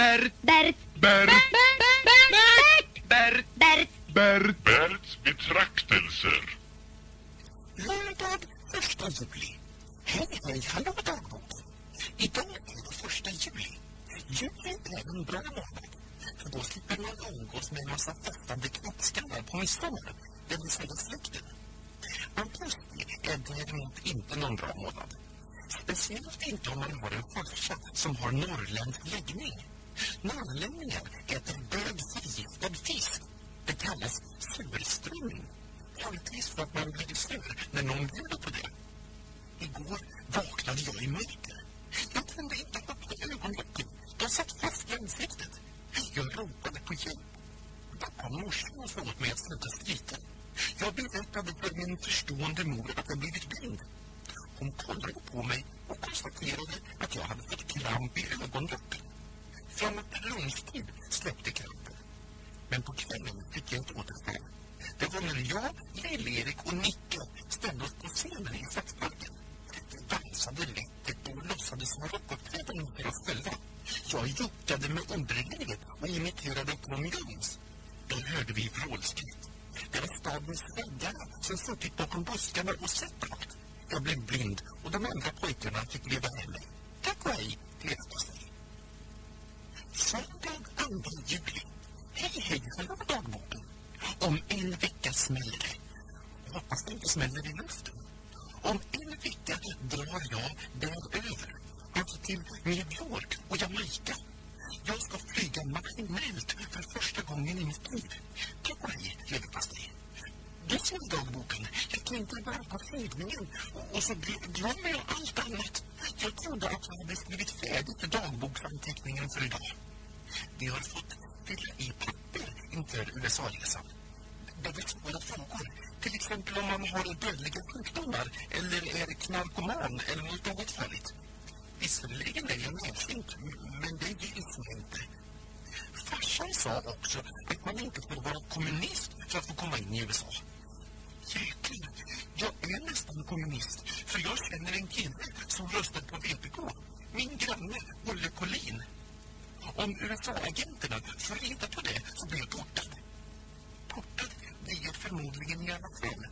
Bert, Bert, Bert, Bert, Bert, Bert. Bert. Berts betraktelser. Lördag första juli. Hej, hej, hallå dagboken. Idag är det första juli. Juli är en bra månad. För då slipper man umgås med en massa festande knäppskallar på midsommar, det vill säga släkten. Augusti är däremot inte någon bra månad. Speciellt inte om man har en farsa som har norrländsk läggning. Norrlänningar äter död förgiftad fisk. Det kallas surströmming. Troligtvis för att man blir sur när någon bjuder på det. Igår vaknade jag i mörker. Jag kunde inte öppna ögonlocken. De satt fast i ansiktet. Jag ropade på hjälp. Pappa och morsan sa åt mig att sluta skrika. Jag berättade för min förstående mor att jag blivit blind. Hon kollade på mig och konstaterade att jag hade fått kramp i ögonlocken. Framåt lunchtid släppte krampen. Men på kvällen fick jag ett återfall. Det var när jag, Lill-Erik och Nicke ställde oss på scenen i Stadsparken. Vi dansade läckert och låtsades vara rockuppträdanden för oss själva. Jag jockade med underläget och imiterade Tom Jones. Då hörde vi vrålskrik. Det var stadens väggare som suttit bakom buskarna och sett allt. Jag blev blind och de andra pojkarna fick leda hem mig. Tack och hej, till Söndag 2 juli. Hej, hej, hallå dagboken. Om en vecka smäller det. Hoppas det inte smäller i luften. Om en vecka drar jag däröver. Alltså till New York och Jamaica. Jag ska flyga maskinellt för första gången i mitt liv. Tack och hej, leverpastej. Du dagboken. Jag tänkte bara på flygningen och, så glömmer jag allt annat. Jag trodde att jag hade skrivit färdigt dagboksanteckningen för idag. Vi har fått fylla i papper inför USA-resan. Det väcks svåra frågor. Till exempel om man har dödliga sjukdomar eller är knarkoman eller något annat farligt. Visserligen är jag närsynt, men det gills mig inte. Farsan sa också att man inte får vara kommunist för att få komma in i USA. Jäklar, jag är nästan kommunist för jag känner en kille som röstade på VPK. Min granne Olle Collin. Om USA-agenterna får reda på det så blir jag portad. Portad blir jag förmodligen i alla fall.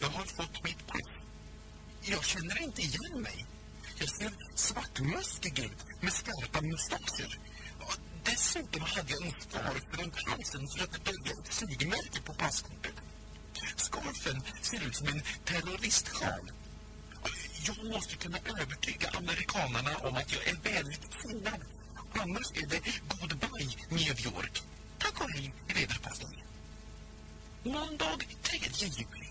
Jag har fått mitt pass. Jag känner inte igen mig. Jag ser svartmuskig ut med skarpa mustascher. Dessutom hade jag en scarf runt halsen för att dölja ett sigmärke på passkortet. Scarfen ser ut som en terroristsjal. Jag måste kunna övertyga amerikanarna om att jag är väldigt sinnad. Annars är det goodbye New York. Tack och hej, leverpastej. Måndag 3 juli.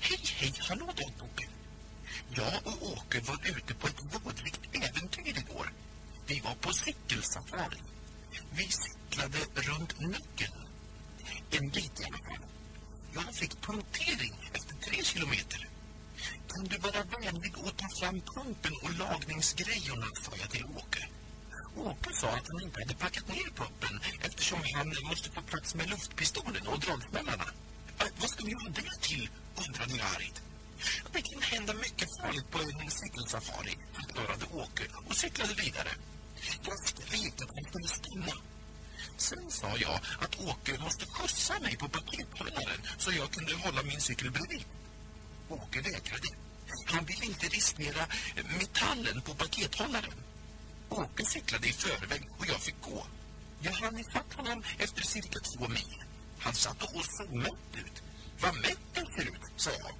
Hej, hej, hallå dagboken. Jag och Åke var ute på ett vådligt äventyr igår. Vi var på cykelsafari. Vi cyklade runt Nyckeln. En bit i alla fall. Jag fick punktering efter tre kilometer. Kan du vara vänlig och ta fram pumpen och lagningsgrejerna, sa jag till Åke. Åke sa att han inte hade packat ner puppen eftersom han måste få plats med luftpistolen och dragsmällarna. Äh, vad ska vi göra det till? undrade jag argt. Det kan hända mycket farligt på en cykelsafari, förklarade Åke och cyklade vidare. Jag skrek att han kunde stanna. Sen sa jag att Åke måste skjutsa mig på pakethållaren så jag kunde hålla min cykel bredvid. Åke vägrade. Han ville inte riskera metallen på pakethållaren. Åke cyklade i förväg och jag fick gå. Jag hann ifatt honom efter cirka två mil. Han satt och såg mätt ut. Vad mätt den ser ut, sa jag.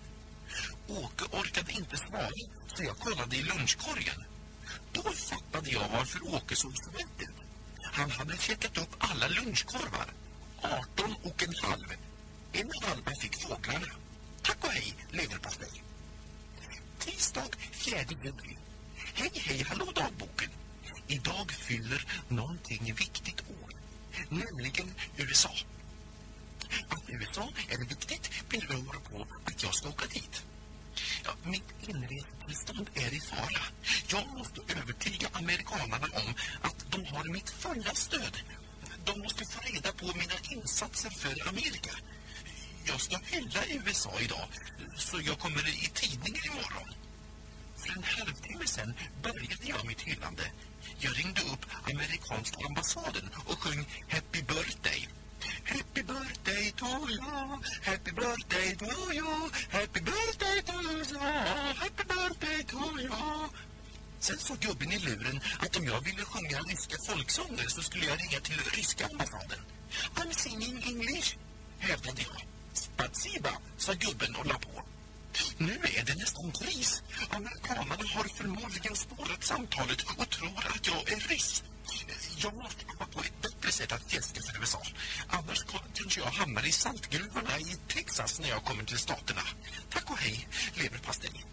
Åke orkade inte svara så jag kollade i lunchkorgen. Då fattade jag varför Åke såg så mätt ut. Han hade checkat upp alla lunchkorvar. 18 och en halv. En halva fick fåglarna. Tack och hej, leverpastej. Tisdag 4 juli. Hej, hej, hallå dagboken. Idag fyller någonting viktigt år. Nämligen USA. Att USA är viktigt beror på att jag ska åka dit. Ja, mitt inresetillstånd är i fara. Jag måste övertyga amerikanarna om att de har mitt fulla stöd. De måste få reda på mina insatser för Amerika. Jag ska hylla USA idag, så jag kommer i tidningen imorgon. För en halvtimme sen började jag mitt hyllande. Jag ringde upp amerikanska ambassaden och sjöng Happy birthday. Happy birthday to you, happy birthday to you, happy birthday to you, happy birthday to you. Sen såg gubben i luren att om jag ville sjunga ryska folksånger så skulle jag ringa till ryska ambassaden. I'm singing English, hävdade jag. Spatsiba, sa gubben och la på. Nu är det nästan kris. Amerikanerna har förmodligen spårat samtalet och tror att jag är ryss. Jag måste komma på ett bättre sätt att fjäska för USA. Annars kanske jag hamnar i saltgruvorna i Texas när jag kommer till staterna. Tack och hej, leverpastej.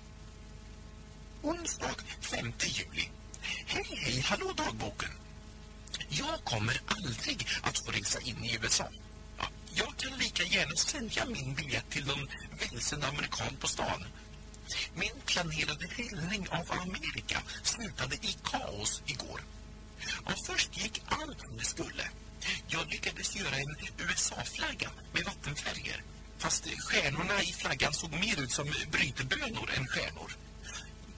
Onsdag 5 juli. Hej, hej, hallå dagboken. Jag kommer aldrig att få resa in i USA. Jag kan lika gärna sälja min biljett till någon vilsen amerikan på stan. Min planerade hyllning av Amerika slutade i kaos igår. Och först gick allt som det skulle. Jag lyckades göra en USA-flagga med vattenfärger. Fast stjärnorna i flaggan såg mer ut som brytebönor än stjärnor.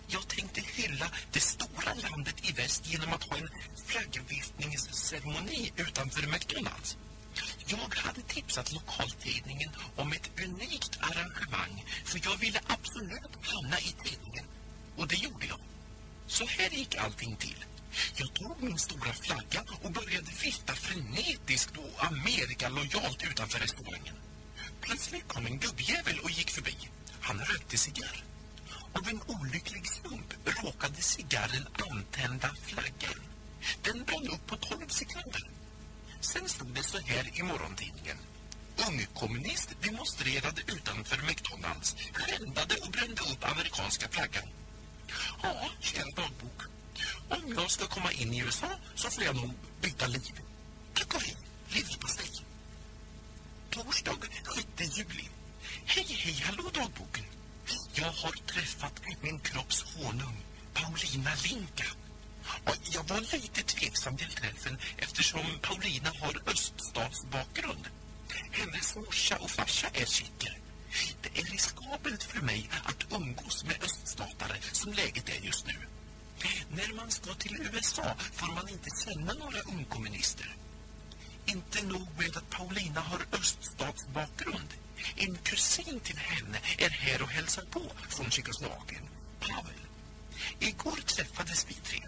Jag tänkte hylla det stora landet i väst genom att ha en flaggviftningsceremoni utanför McDonalds. Jag hade tipsat lokaltidningen om ett unikt arrangemang för jag ville absolut hamna i tidningen. Och det gjorde jag. Så här gick allting till. Jag tog min stora flagga och började vifta frenetiskt och Amerika-lojalt utanför restaurangen. Plötsligt kom en gubbjävel och gick förbi. Han rökte cigarr. Av en olycklig slump råkade cigarren antända flaggan. Den brann upp på 12 sekunder. Sen stod det så här i morgontidningen. Ungkommunist demonstrerade utanför McDonalds, skändade och brände upp amerikanska flaggan. Ja, kära dagbok. Om jag ska komma in i USA så får jag nog byta liv. Tack och hej, leverpastej. Torsdag 6 juli. Hej, hej, hallå dagboken. Jag har träffat min kropps honung, Paulina Linka. Jag var lite tveksam till träffen eftersom Paulina har öststatsbakgrund. Hennes morsa och farsa är tjecker. Det är riskabelt för mig att umgås med öststatare som läget är just nu. När man ska till USA får man inte känna några ungkommunister. Inte nog med att Paulina har öststatsbakgrund. En kusin till henne är här och hälsar på från Tjeckoslovakien, Pavel. Igår träffades vi tre.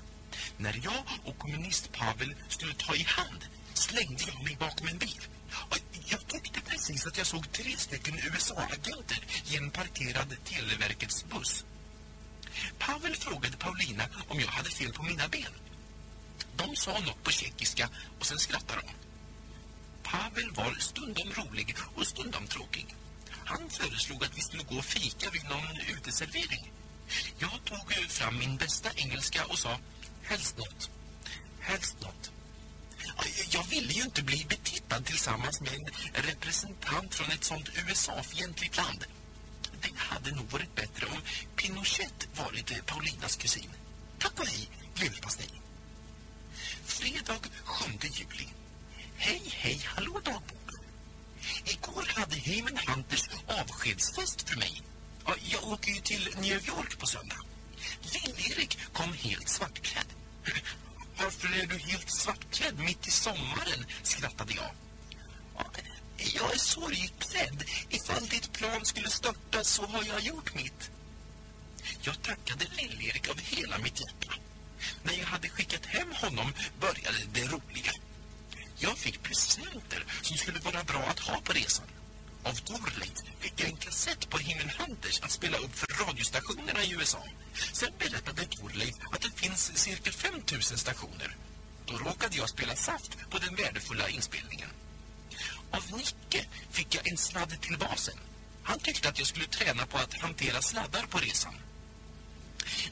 När jag och kommunist Pavel skulle ta i hand slängde jag mig bakom en bil. Jag tyckte precis att jag såg tre stycken USA-agenter i en parkerad Televerkets buss. Pavel frågade Paulina om jag hade fel på mina ben. De sa något på tjeckiska och sen skrattade de. Pavel var stundom rolig och stundom tråkig. Han föreslog att vi skulle gå och fika vid någon uteservering. Jag tog fram min bästa engelska och sa helst något. Helst något. Jag ville ju inte bli betittad tillsammans med en representant från ett sånt USA-fientligt land. Det hade nog varit bättre om Pinochet varit eh, Paulinas kusin. Tack och hej, leverpastej. Fredag 7 juli. Hej, hej, hallå dagboken. Igår hade Heyman Hunters avskedsfest för mig. Jag åker ju till New York på söndag. Lill-Erik kom helt svartklädd. Varför är du helt svartklädd mitt i sommaren? skrattade jag. Jag är sorgklädd. Ifall ditt plan skulle störta så har jag gjort mitt. Jag tackade Lill-Erik av hela mitt hjärta. När jag hade skickat hem honom började det roliga. Jag fick presenter som skulle vara bra att ha på resan. Av Dorleit fick jag en kassett på Himmel Hunters att spela upp för radiostationerna i USA. Sen berättade Dorleit att det finns cirka 5000 stationer. Då råkade jag spela saft på den värdefulla inspelningen. Av Nicke fick jag en sladd till basen. Han tyckte att jag skulle träna på att hantera sladdar på resan.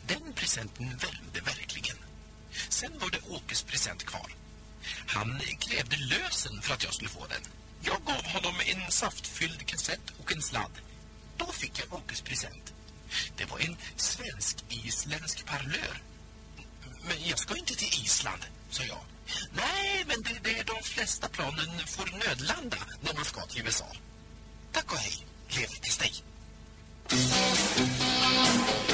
Den presenten värmde verkligen. Sen var det Åkes present kvar. Han krävde lösen för att jag skulle få den. Jag gav honom en saftfylld kassett och en sladd. Då fick jag Åkes present. Det var en svensk-isländsk parlör. Men jag ska inte till Island, sa jag. Nej, men det, det är de flesta planen får nödlanda när man ska till USA. Tack och hej, leverpastej. dig.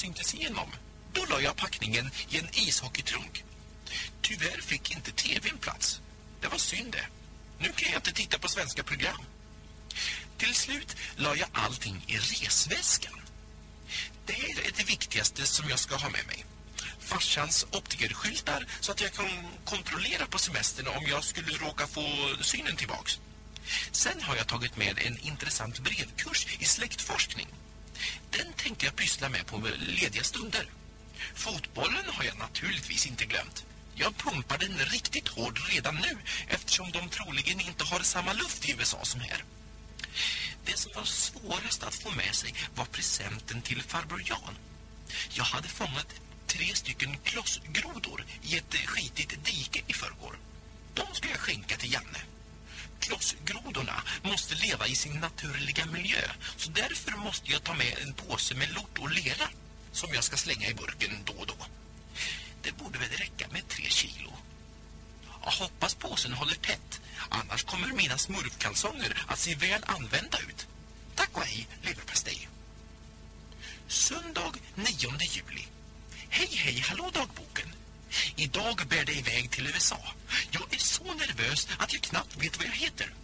Syntes igenom. Då la jag packningen i en ishockeytrunk. Tyvärr fick inte tvn plats. Det var synd det. Nu kan jag inte titta på svenska program. Till slut la jag allting i resväskan. Det här är det viktigaste som jag ska ha med mig. Farsans optikerskyltar så att jag kan kontrollera på semestern om jag skulle råka få synen tillbaks. Sen har jag tagit med en intressant brevkurs i släktforskning. Den tänkte jag pyssla med på lediga stunder. Fotbollen har jag naturligtvis inte glömt. Jag pumpar den riktigt hård redan nu eftersom de troligen inte har samma luft i USA som här. Det som var svårast att få med sig var presenten till farbror Jan. Jag hade fångat tre stycken klossgrodor i ett skitigt dike i förrgår. De ska jag skänka till Janne. Klossgrodorna måste leva i sin naturliga miljö så därför måste jag ta med en påse med lort och lera som jag ska slänga i burken då och då. Det borde väl räcka med tre kilo. Jag hoppas påsen håller tätt, annars kommer mina smurfkalsonger att se väl använda ut. Tack och hej, leverpastej. Söndag 9 juli. Hej, hej, hallå dagboken. Idag bär det iväg till USA. Jag är så nervös att jag knappt vet vad jag heter.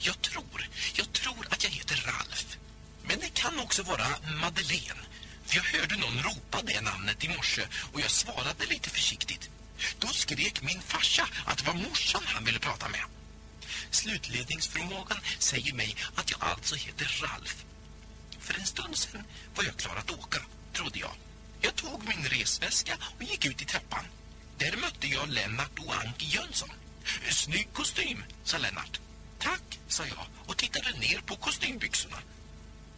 Jag tror, jag tror att jag heter Ralf. Men det kan också vara Madeleine. För jag hörde någon ropa det namnet i morse och jag svarade lite försiktigt. Då skrek min farsa att det var morsan han ville prata med. Slutledningsförmågan säger mig att jag alltså heter Ralf. För en stund sen var jag klar att åka, trodde jag. Jag tog min resväska och gick ut i trappan. Där mötte jag Lennart och Anki Jönsson. Snygg kostym, sa Lennart. Tack, sa jag och tittade ner på kostymbyxorna.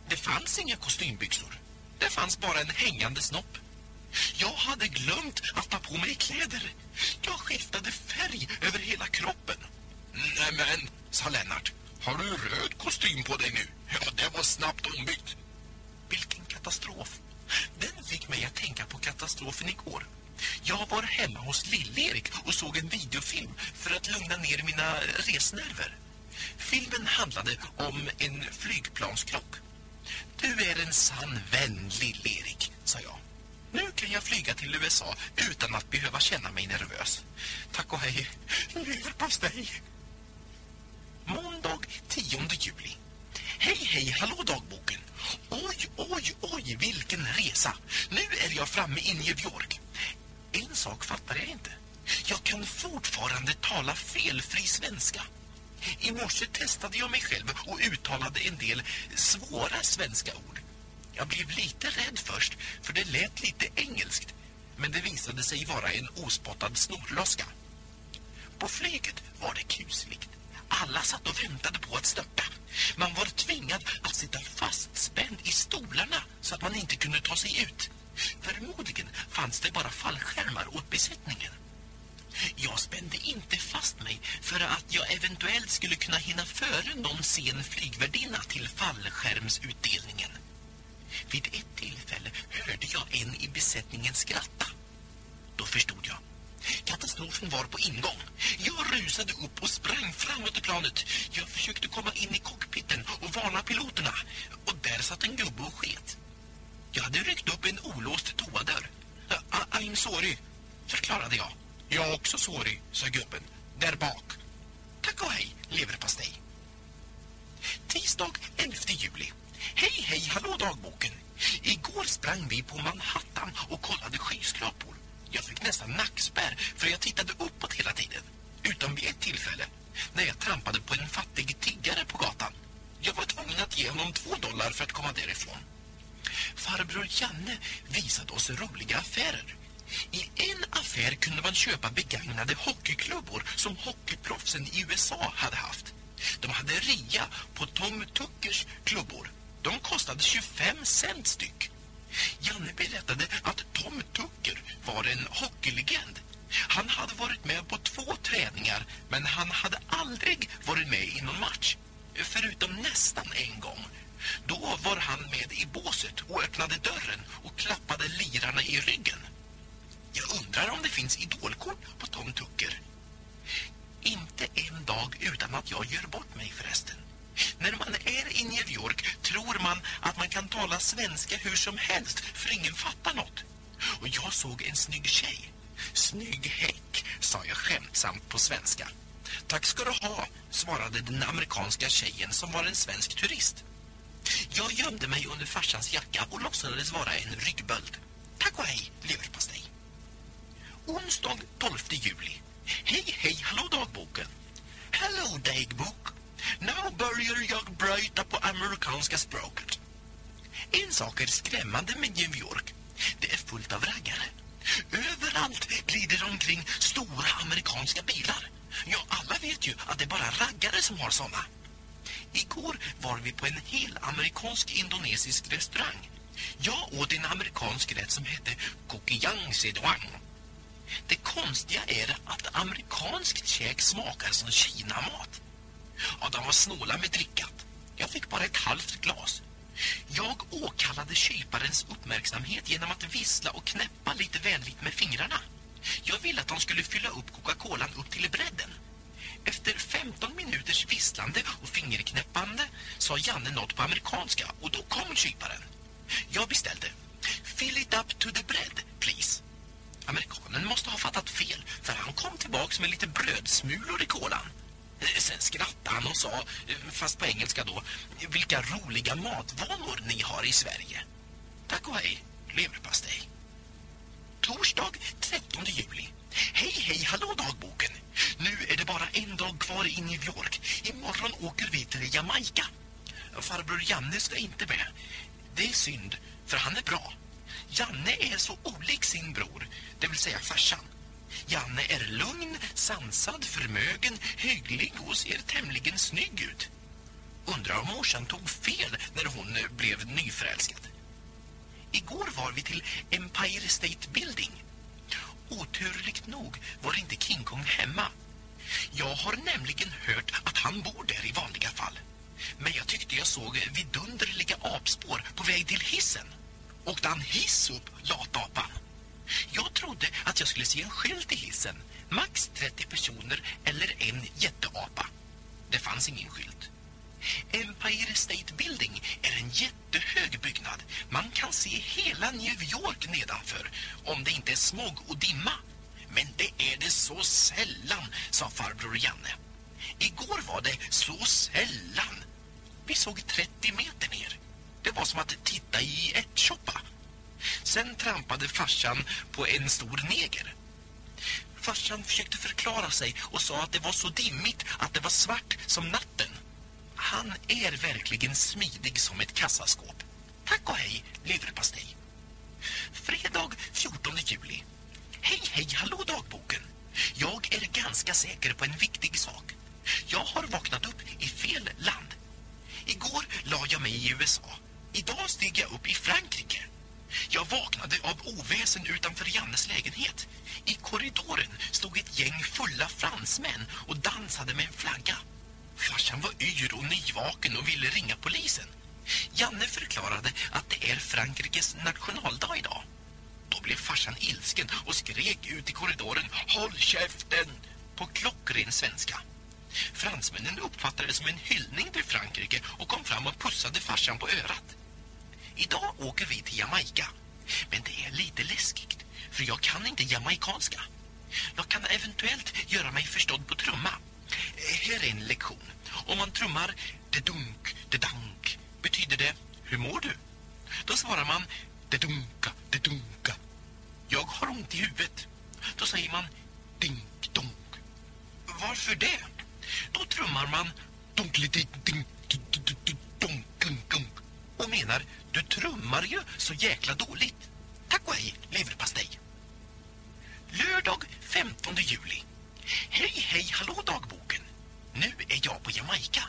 Det fanns inga kostymbyxor. Det fanns bara en hängande snopp. Jag hade glömt att ta på mig kläder. Jag skiftade färg över hela kroppen. Nämen, sa Lennart. Har du röd kostym på dig nu? Ja, det var snabbt ombytt. Vilken katastrof. Den fick mig att tänka på katastrofen igår. Jag var hemma hos Lill-Erik och såg en videofilm för att lugna ner mina resnerver. Filmen handlade om en flygplanskrock. Du är en sann vän, Lill-Erik, sa jag. Nu kan jag flyga till USA utan att behöva känna mig nervös. Tack och hej. Leverpastej. Måndag 10 juli. Hej, hej, hallå dagboken. Oj, oj, oj, vilken resa. Nu är jag framme i New York. En sak fattar jag inte. Jag kan fortfarande tala felfri svenska. I morse testade jag mig själv och uttalade en del svåra svenska ord. Jag blev lite rädd först, för det lät lite engelskt. Men det visade sig vara en ospottad snorloska. På flyget var det kusligt. Alla satt och väntade på att störta. Man var tvingad att sitta fastspänd i stolarna så att man inte kunde ta sig ut. Förmodligen fanns det bara fallskärmar åt besättningen. Jag spände inte fast mig för att jag eventuellt skulle kunna hinna före någon sen flygvärdinna till fallskärmsutdelningen. Vid ett tillfälle hörde jag en i besättningen skratta. Då förstod jag. Katastrofen var på ingång. Jag rusade upp och sprang framåt i planet. Jag försökte komma in i cockpiten och varna piloterna. Och där satt en gubbe och sket. Jag hade ryckt upp en olåst toadörr. I'm sorry, förklarade jag. Jag är också sorry, sa gubben. Där bak. Tack och hej, leverpastej. Tisdag 11 juli. Hej, hej, hallå dagboken. Igår sprang vi på Manhattan och kollade skyskrapor. Jag fick nästan nackspärr för jag tittade uppåt hela tiden. Utom vid ett tillfälle, när jag trampade på en fattig tiggare på gatan. Jag var tvungen att ge honom två dollar för att komma därifrån. Farbror Janne visade oss roliga affärer. I en affär kunde man köpa begagnade hockeyklubbor som hockeyproffsen i USA hade haft. De hade ria på Tom Tuckers klubbor. De kostade 25 cent styck. Janne berättade att Tom Tucker var en hockeylegend. Han hade varit med på två träningar men han hade aldrig varit med i någon match. Förutom nästan en gång. Då var han med i båset och öppnade dörren och klappade lirarna i ryggen. Jag undrar om det finns idolkort på Tom Tucker. Inte en dag utan att jag gör bort mig förresten. När man är i New York tror man att man kan tala svenska hur som helst för ingen fattar något. Och jag såg en snygg tjej. Snygg häck, sa jag skämtsamt på svenska. Tack ska du ha, svarade den amerikanska tjejen som var en svensk turist. Jag gömde mig under farsans jacka och låtsades vara en ryggböld. Tack och hej, leverpastej. Onsdag 12 juli. Hej, hej, hallå dagboken. Hello dagbok. Nu börjar jag bryta på amerikanska språket. En sak är skrämmande med New York. Det är fullt av raggare. Överallt glider omkring stora amerikanska bilar. Ja, alla vet ju att det är bara raggare som har såna. Igår var vi på en hel amerikansk-indonesisk restaurang. Jag åt en amerikansk rätt som hette Kokiyang Sedwang. Det konstiga är att amerikanskt käk smakar som kinamat. Ja, de var snåla med drickat. Jag fick bara ett halvt glas. Jag åkallade kyparens uppmärksamhet genom att vissla och knäppa lite vänligt med fingrarna. Jag ville att de skulle fylla upp Coca-Colan upp till bredden. Efter 15 minuters visslande och fingerknäppande sa Janne något på amerikanska och då kom kyparen. Jag beställde Fill it up to the bread, please. Amerikanen måste ha fattat fel för han kom tillbaks med lite brödsmulor i kolan. Sen skrattade han och sa, eh, fast på engelska då, vilka roliga matvanor ni har i Sverige. Tack och hej, leverpastej. Torsdag 13 juli. Hej, hej, hallå dagboken. Nu är det bara en dag kvar i New York. Imorgon åker vi till Jamaica. Farbror Janne ska inte med. Det är synd, för han är bra. Janne är så olik sin bror, det vill säga farsan. Janne är lugn, sansad, förmögen, hygglig och ser tämligen snygg ut. Undrar om morsan tog fel när hon eh, blev nyförälskad. Igår var vi till Empire State Building. Oturligt nog var inte King Kong hemma. Jag har nämligen hört att han bor där i vanliga fall. Men jag tyckte jag såg vidunderliga apspår på väg till hissen. Åkte han hiss upp, latapan? Jag trodde att jag skulle se en skylt i hissen. Max 30 personer eller en jätteapa. Det fanns ingen skylt. Empire State Building är en jättehög byggnad. Man kan se hela New York nedanför om det inte är smog och dimma. Men det är det så sällan, sa farbror Janne. Igår var det så sällan. Vi såg 30 meter ner. Det var som att titta i ett shoppa. Sen trampade farsan på en stor neger. Farsan försökte förklara sig och sa att det var så dimmigt att det var svart som natten. Han är verkligen smidig som ett kassaskåp. Tack och hej, leverpastej. Fredag 14 juli. Hej, hej, hallå dagboken. Jag är ganska säker på en viktig sak. Jag har vaknat upp i fel land. Igår la jag mig i USA. Idag steg jag upp i Frankrike. Jag vaknade av oväsen utanför Jannes lägenhet. I korridoren stod ett gäng fulla fransmän och dansade med en flagga. Farsan var yr och nyvaken och ville ringa polisen. Janne förklarade att det är Frankrikes nationaldag idag. Då blev farsan ilsken och skrek ut i korridoren Håll käften! på klockren svenska. Fransmännen uppfattade det som en hyllning till Frankrike och kom fram och pussade farsan på örat. Idag åker vi till Jamaica. Men det är lite läskigt, för jag kan inte jamaikanska. Jag kan eventuellt göra mig förstådd på trumma. Eh, här är en lektion. Om man trummar det dunk, det dank, betyder det hur mår du? Då svarar man det dunka, det dunka. Jag har ont i huvudet. Då säger man dink, donk. Varför det? Då trummar man dunkli, dink, donk, donk, donk och menar du trummar ju så jäkla dåligt. Tack och hej, leverpastej. Lördag 15 juli. Hej, hej, hallå dagboken. Nu är jag på Jamaica.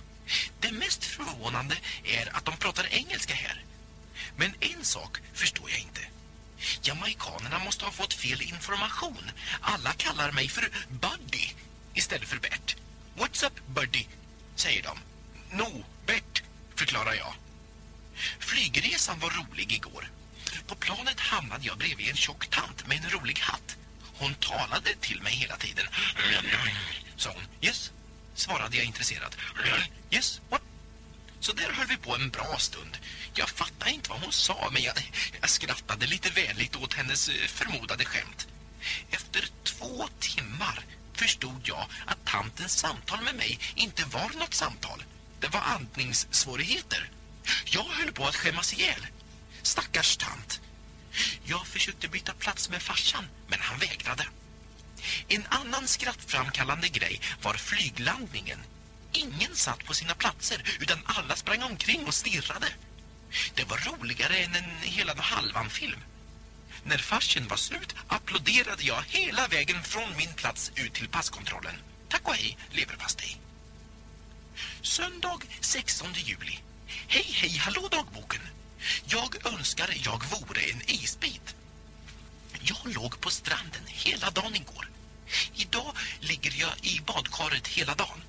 Det mest förvånande är att de pratar engelska här. Men en sak förstår jag inte. Jamaikanerna måste ha fått fel information. Alla kallar mig för Buddy istället för Bert. What's up, Buddy? säger de. No, Bert, förklarar jag. Flygresan var rolig igår. På planet hamnade jag bredvid en tjock tant med en rolig hatt. Hon talade till mig hela tiden. Sa hon. Yes, svarade jag intresserad. Yes, what? Så där höll vi på en bra stund. Jag fattade inte vad hon sa men jag, jag skrattade lite vänligt åt hennes eh, förmodade skämt. Efter två timmar förstod jag att tantens samtal med mig inte var något samtal. Det var andningssvårigheter. Jag höll på att skämmas ihjäl. Stackars tant. Jag försökte byta plats med farsan, men han vägrade. En annan skrattframkallande grej var flyglandningen. Ingen satt på sina platser, utan alla sprang omkring och stirrade. Det var roligare än en hela halvan-film. När farsen var slut applåderade jag hela vägen från min plats ut till passkontrollen. Tack och hej, leverpastej. Söndag 16 juli. Hej, hej, hallå dagboken. Jag önskar jag vore en isbit. Jag låg på stranden hela dagen igår. Idag ligger jag i badkaret hela dagen.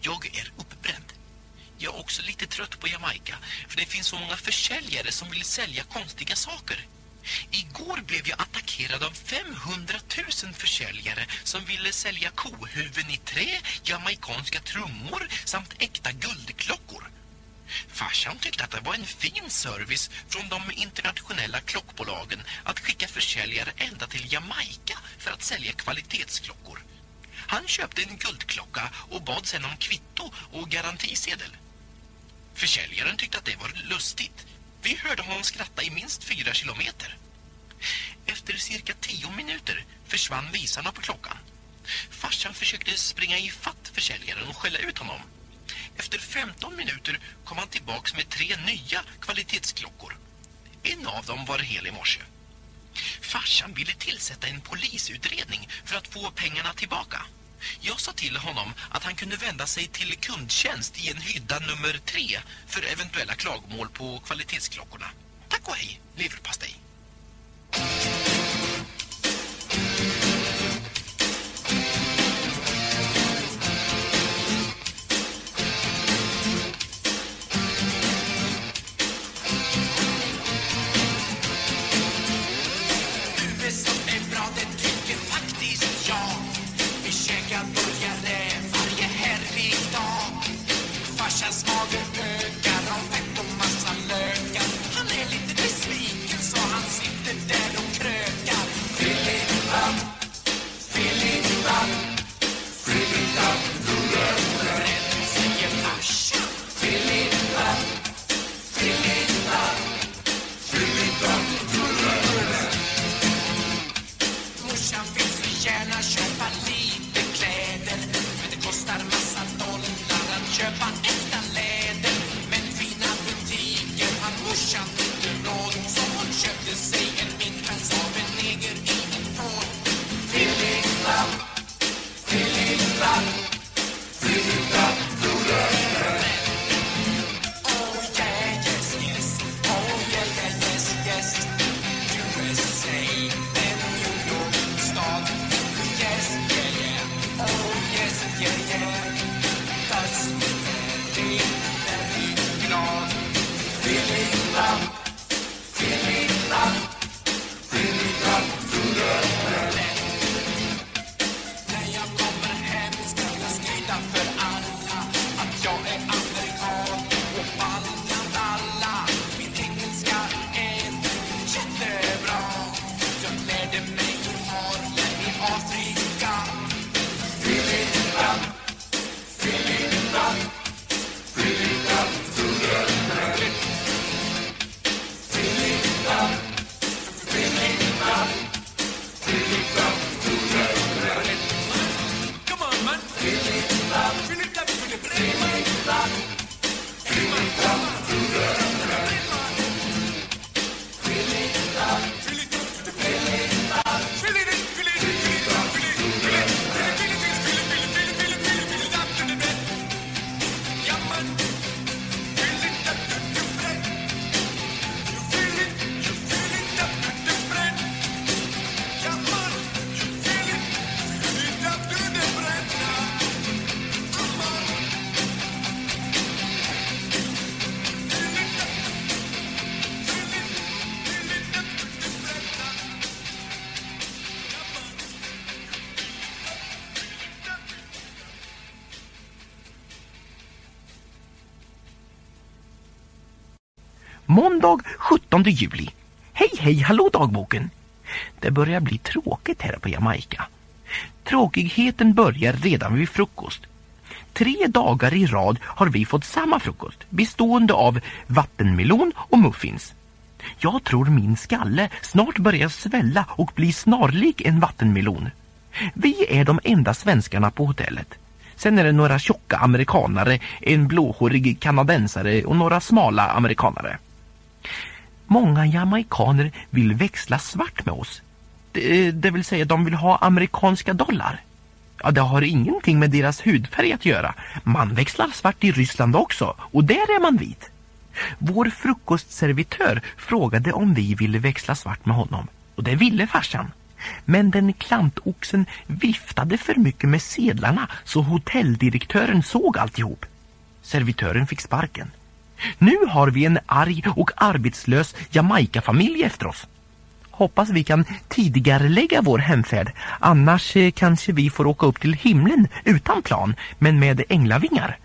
Jag är uppbränd. Jag är också lite trött på Jamaica för det finns så många försäljare som vill sälja konstiga saker. Igår blev jag attackerad av 500 000 försäljare som ville sälja kohuvuden i trä, jamaikanska trummor samt äkta guldklockor. Farsan tyckte att det var en fin service från de internationella klockbolagen att skicka försäljare ända till Jamaica för att sälja kvalitetsklockor. Han köpte en guldklocka och bad sen om kvitto och garantisedel. Försäljaren tyckte att det var lustigt. Vi hörde honom skratta i minst fyra kilometer. Efter cirka tio minuter försvann visarna på klockan. Farsan försökte springa i fatt försäljaren och skälla ut honom. Efter 15 minuter kom han tillbaks med tre nya kvalitetsklockor. En av dem var hel i morse. Farsan ville tillsätta en polisutredning för att få pengarna tillbaka. Jag sa till honom att han kunde vända sig till kundtjänst i en hydda nummer tre för eventuella klagomål på kvalitetsklockorna. Tack och hej, leverpastej. 13 juli. Hej hej, hallå dagboken! Det börjar bli tråkigt här på Jamaica. Tråkigheten börjar redan vid frukost. Tre dagar i rad har vi fått samma frukost bestående av vattenmelon och muffins. Jag tror min skalle snart börjar svälla och bli snarlik en vattenmelon. Vi är de enda svenskarna på hotellet. Sen är det några tjocka amerikanare, en blåhårig kanadensare och några smala amerikanare. Många jamaikaner vill växla svart med oss. Det, det vill säga de vill ha amerikanska dollar. Ja, det har ingenting med deras hudfärg att göra. Man växlar svart i Ryssland också och där är man vit. Vår frukostservitör frågade om vi ville växla svart med honom. Och det ville farsan. Men den klantoxen viftade för mycket med sedlarna så hotelldirektören såg alltihop. Servitören fick sparken. Nu har vi en arg och arbetslös Jamaica-familj efter oss. Hoppas vi kan tidigare lägga vår hemfärd. Annars eh, kanske vi får åka upp till himlen utan plan, men med änglavingar.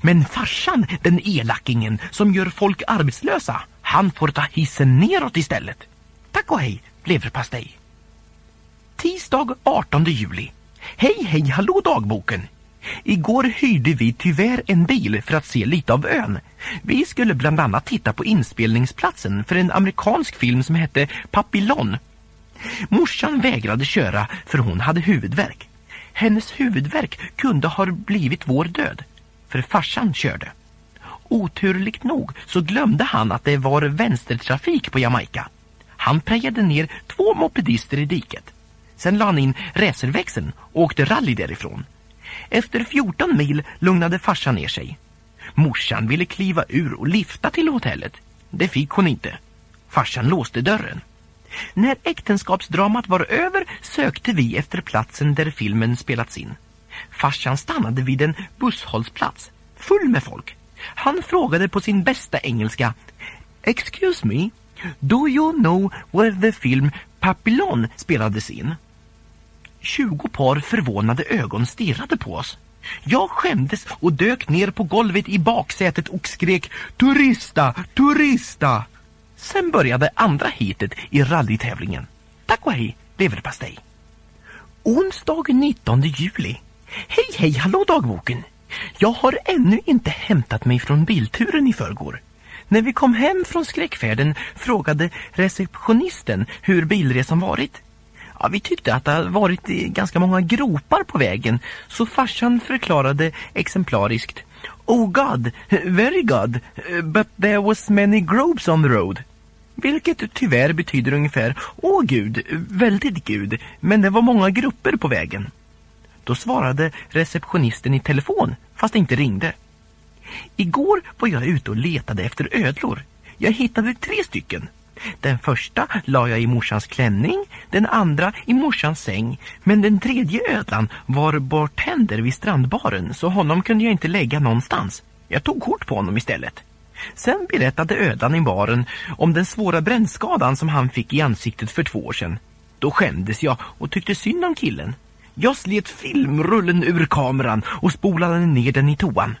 Men farsan, den elakingen som gör folk arbetslösa, han får ta hissen neråt istället. Tack och hej, leverpastej. Tisdag 18 juli. Hej hej hallå dagboken! Igår hyrde vi tyvärr en bil för att se lite av ön. Vi skulle bland annat titta på inspelningsplatsen för en amerikansk film som hette Papillon. Morsan vägrade köra för hon hade huvudvärk. Hennes huvudvärk kunde ha blivit vår död, för farsan körde. Oturligt nog så glömde han att det var vänstertrafik på Jamaica. Han prejade ner två mopedister i diket. Sen la han in racerväxeln och åkte rally därifrån. Efter 14 mil lugnade farsan ner sig. Morsan ville kliva ur och lifta till hotellet. Det fick hon inte. Farsan låste dörren. När äktenskapsdramat var över sökte vi efter platsen där filmen spelats in. Farsan stannade vid en busshållplats, full med folk. Han frågade på sin bästa engelska Excuse me, do you know where the film Papillon spelades in? 20 par förvånade ögon stirrade på oss. Jag skämdes och dök ner på golvet i baksätet och skrek Turista! Turista! Sen började andra hitet i rallytävlingen. Tack och hej, leverpastej. Onsdag 19 juli. Hej hej, hallå dagboken! Jag har ännu inte hämtat mig från bilturen i förrgår. När vi kom hem från skräckfärden frågade receptionisten hur bilresan varit. Ja, vi tyckte att det hade varit ganska många gropar på vägen så farsan förklarade exemplariskt Oh God, very God, but there was many gropes on the road. Vilket tyvärr betyder ungefär Åh Gud, väldigt Gud, men det var många grupper på vägen. Då svarade receptionisten i telefon, fast inte ringde. Igår var jag ute och letade efter ödlor. Jag hittade tre stycken. Den första la jag i morsans klänning, den andra i morsans säng. Men den tredje ödlan var bartender vid strandbaren så honom kunde jag inte lägga någonstans. Jag tog kort på honom istället. Sen berättade ödlan i baren om den svåra brännskadan som han fick i ansiktet för två år sedan. Då skämdes jag och tyckte synd om killen. Jag slet filmrullen ur kameran och spolade ner den i toan.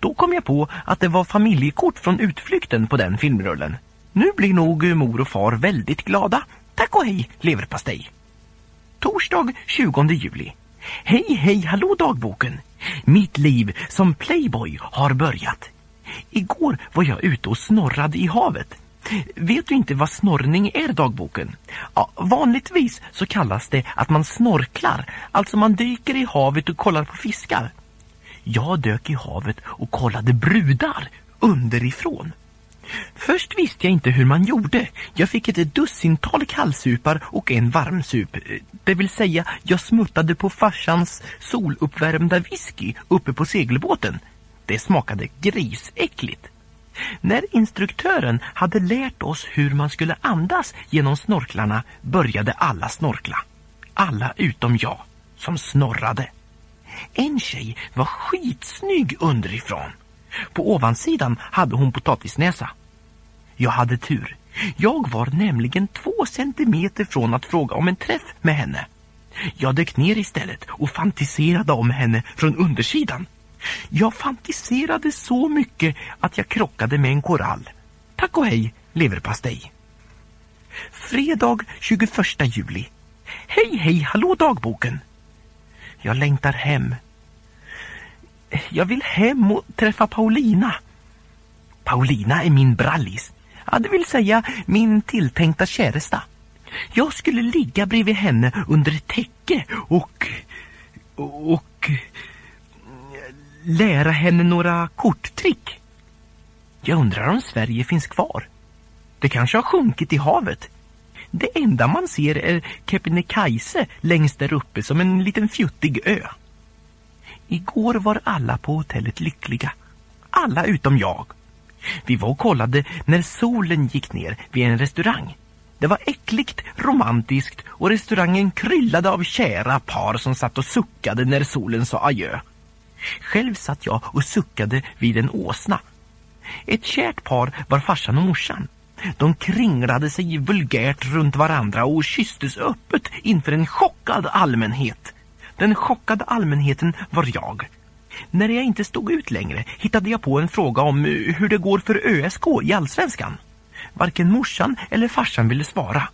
Då kom jag på att det var familjekort från utflykten på den filmrullen. Nu blir nog eh, mor och far väldigt glada. Tack och hej, leverpastej. Torsdag 20 juli. Hej, hej, hallå dagboken. Mitt liv som playboy har börjat. Igår var jag ute och snorrade i havet. Vet du inte vad snorrning är, dagboken? Ja, vanligtvis så kallas det att man snorklar, alltså man dyker i havet och kollar på fiskar. Jag dök i havet och kollade brudar underifrån. Först visste jag inte hur man gjorde. Jag fick ett dussintal kallsupar och en varmsup. Det vill säga, jag smuttade på farsans soluppvärmda whisky uppe på segelbåten. Det smakade grisäckligt. När instruktören hade lärt oss hur man skulle andas genom snorklarna började alla snorkla. Alla utom jag, som snorrade. En tjej var skitsnygg underifrån. På ovansidan hade hon potatisnäsa. Jag hade tur. Jag var nämligen två centimeter från att fråga om en träff med henne. Jag dök ner istället och fantiserade om henne från undersidan. Jag fantiserade så mycket att jag krockade med en korall. Tack och hej, leverpastej. Fredag 21 juli. Hej, hej, hallå dagboken. Jag längtar hem. Jag vill hem och träffa Paulina. Paulina är min brallis. Ja, det vill säga min tilltänkta käresta. Jag skulle ligga bredvid henne under ett täcke och... och... lära henne några korttrick. Jag undrar om Sverige finns kvar. Det kanske har sjunkit i havet. Det enda man ser är Kebnekaise längst där uppe som en liten fjuttig ö. Igår var alla på hotellet lyckliga. Alla utom jag. Vi var och kollade när solen gick ner vid en restaurang. Det var äckligt romantiskt och restaurangen kryllade av kära par som satt och suckade när solen sa adjö. Själv satt jag och suckade vid en åsna. Ett kärt par var farsan och morsan. De kringlade sig vulgärt runt varandra och kysstes öppet inför en chockad allmänhet. Den chockade allmänheten var jag. När jag inte stod ut längre hittade jag på en fråga om eh, hur det går för ÖSK i allsvenskan. Varken morsan eller farsan ville svara.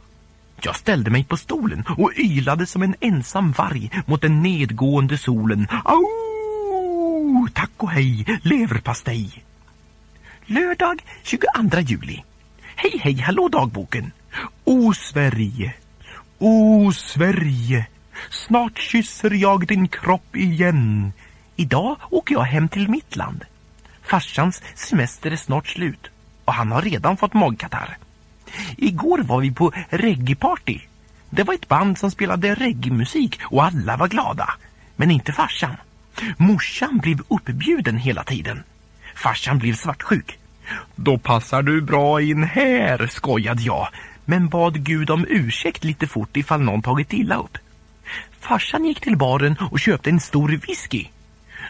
Jag ställde mig på stolen och ylade som en ensam varg mot den nedgående solen. Au! Tack och hej, leverpastej! Lördag 22 juli. Hej, hej, hallå dagboken. O Sverige, o Sverige, snart kysser jag din kropp igen. Idag åker jag hem till mitt land. Farsans semester är snart slut och han har redan fått magkatarr. Igår var vi på reggaeparty. Det var ett band som spelade reggaemusik och alla var glada. Men inte farsan. Morsan blev uppbjuden hela tiden. Farsan blev svartsjuk. Då passar du bra in här, skojade jag. Men bad Gud om ursäkt lite fort ifall någon tagit illa upp. Farsan gick till baren och köpte en stor whisky.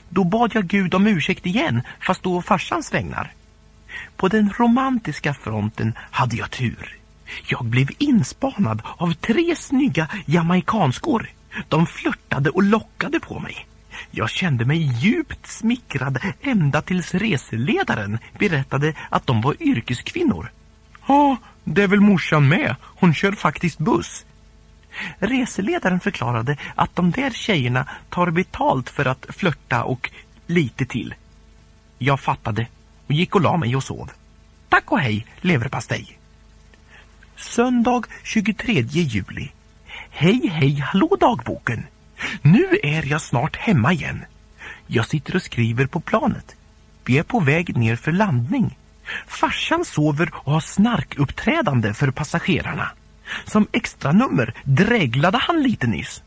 Då bad jag Gud om ursäkt igen, fast då farsans vägnar. På den romantiska fronten hade jag tur. Jag blev inspanad av tre snygga jamaikanskor. De flörtade och lockade på mig. Jag kände mig djupt smickrad ända tills reseledaren berättade att de var yrkeskvinnor. Ja, det är väl morsan med. Hon kör faktiskt buss. Reseledaren förklarade att de där tjejerna tar betalt för att flörta och lite till. Jag fattade och gick och la mig och sov. Tack och hej, leverpastej. Söndag 23 juli. Hej, hej, hallå dagboken. Nu är jag snart hemma igen. Jag sitter och skriver på planet. Vi är på väg ner för landning. Farsan sover och har snarkuppträdande för passagerarna. Som extra nummer dreglade han lite nyss.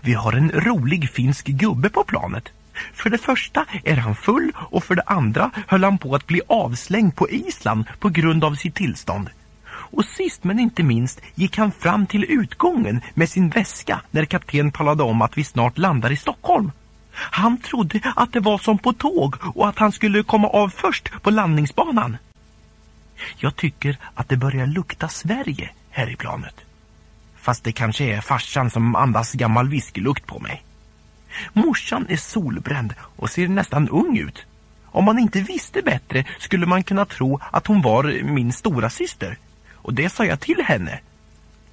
Vi har en rolig finsk gubbe på planet. För det första är han full och för det andra höll han på att bli avslängd på Island på grund av sitt tillstånd. Och sist men inte minst gick han fram till utgången med sin väska när kapten talade om att vi snart landar i Stockholm. Han trodde att det var som på tåg och att han skulle komma av först på landningsbanan. Jag tycker att det börjar lukta Sverige här i planet. Fast det kanske är farsan som andas gammal whiskylukt på mig. Morsan är solbränd och ser nästan ung ut. Om man inte visste bättre skulle man kunna tro att hon var min stora syster. Och det sa jag till henne.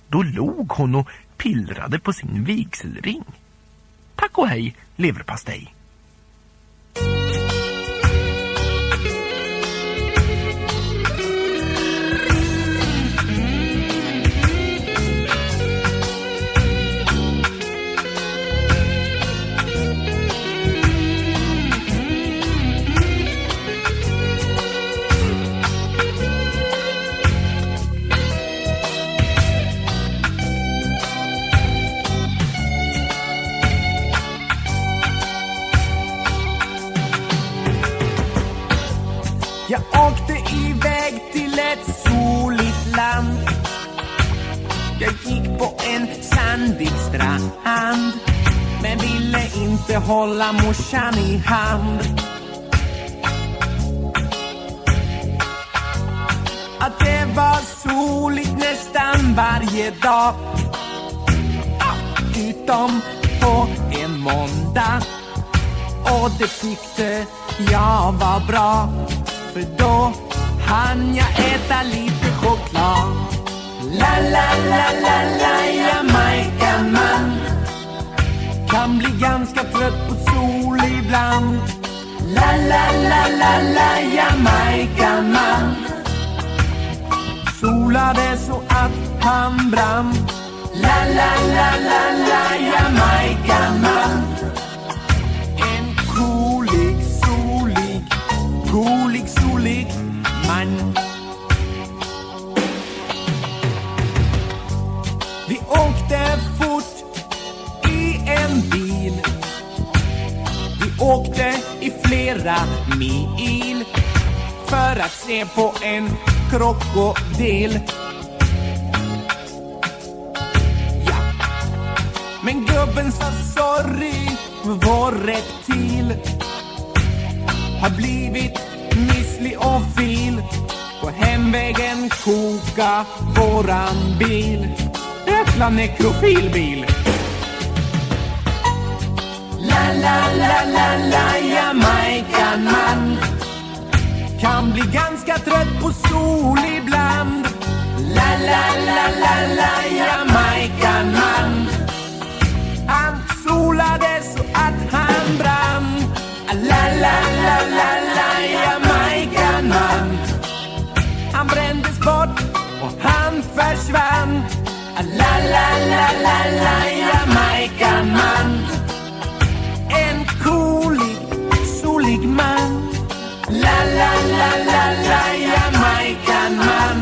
Då log hon och pillrade på sin vigselring. Tack och hej, leverpastej. På en sandig strand Men ville inte hålla morsan i hand. Att det var soligt nästan varje dag. Utom på en måndag. Och det tyckte jag var bra. För då hann jag äta lite choklad. La, la, la, la, la, Jamaican-man kan bli ganska trött på sol ibland. La, la, la, la, la, Jamaican-man solade så att han brann. La, la, la, la, la, Jamaican-man åkte i flera mil för att se på en krokodil. Ja. Men gubben sa sorry, vår reptil har blivit misslig och fil. På hemvägen koka våran bil. Jäkla nekrofilbil. La, la, la, la, la, Jamaican-man kan bli ganska trött på sol ibland. La, la, la, la, la, Jamaican-man. Han solade så att han brann. La, la, la, la, la, Jamaican-man. Han brändes bort och han försvann. La, la, la, la, la, Jamaican-man. La, la, la, la, Jamaican-man.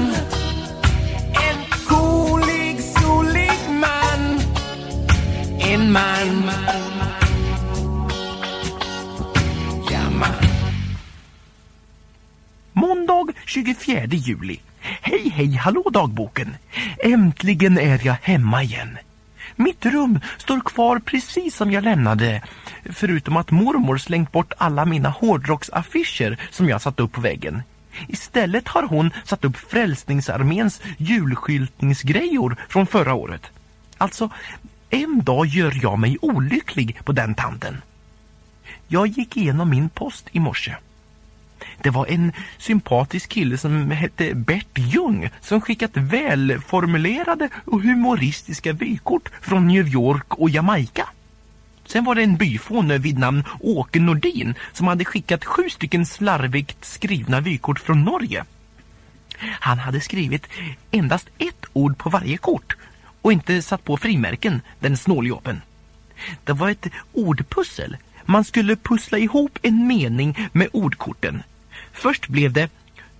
En kolig, solig man. En man. Ja, man. Måndag 24 juli. Hej, hej, hallå dagboken. Äntligen är jag hemma igen. Mitt rum står kvar precis som jag lämnade. Förutom att mormor slängt bort alla mina hårdrocksaffischer som jag satt upp på väggen. Istället har hon satt upp Frälsningsarméns julskyltningsgrejor från förra året. Alltså, en dag gör jag mig olycklig på den tanten. Jag gick igenom min post i morse. Det var en sympatisk kille som hette Bert Ljung som skickat välformulerade och humoristiska vykort från New York och Jamaica. Sen var det en byfåne vid namn Åke Nordin som hade skickat sju stycken slarvigt skrivna vykort från Norge. Han hade skrivit endast ett ord på varje kort och inte satt på frimärken, den snåljåpen. Det var ett ordpussel. Man skulle pussla ihop en mening med ordkorten. Först blev det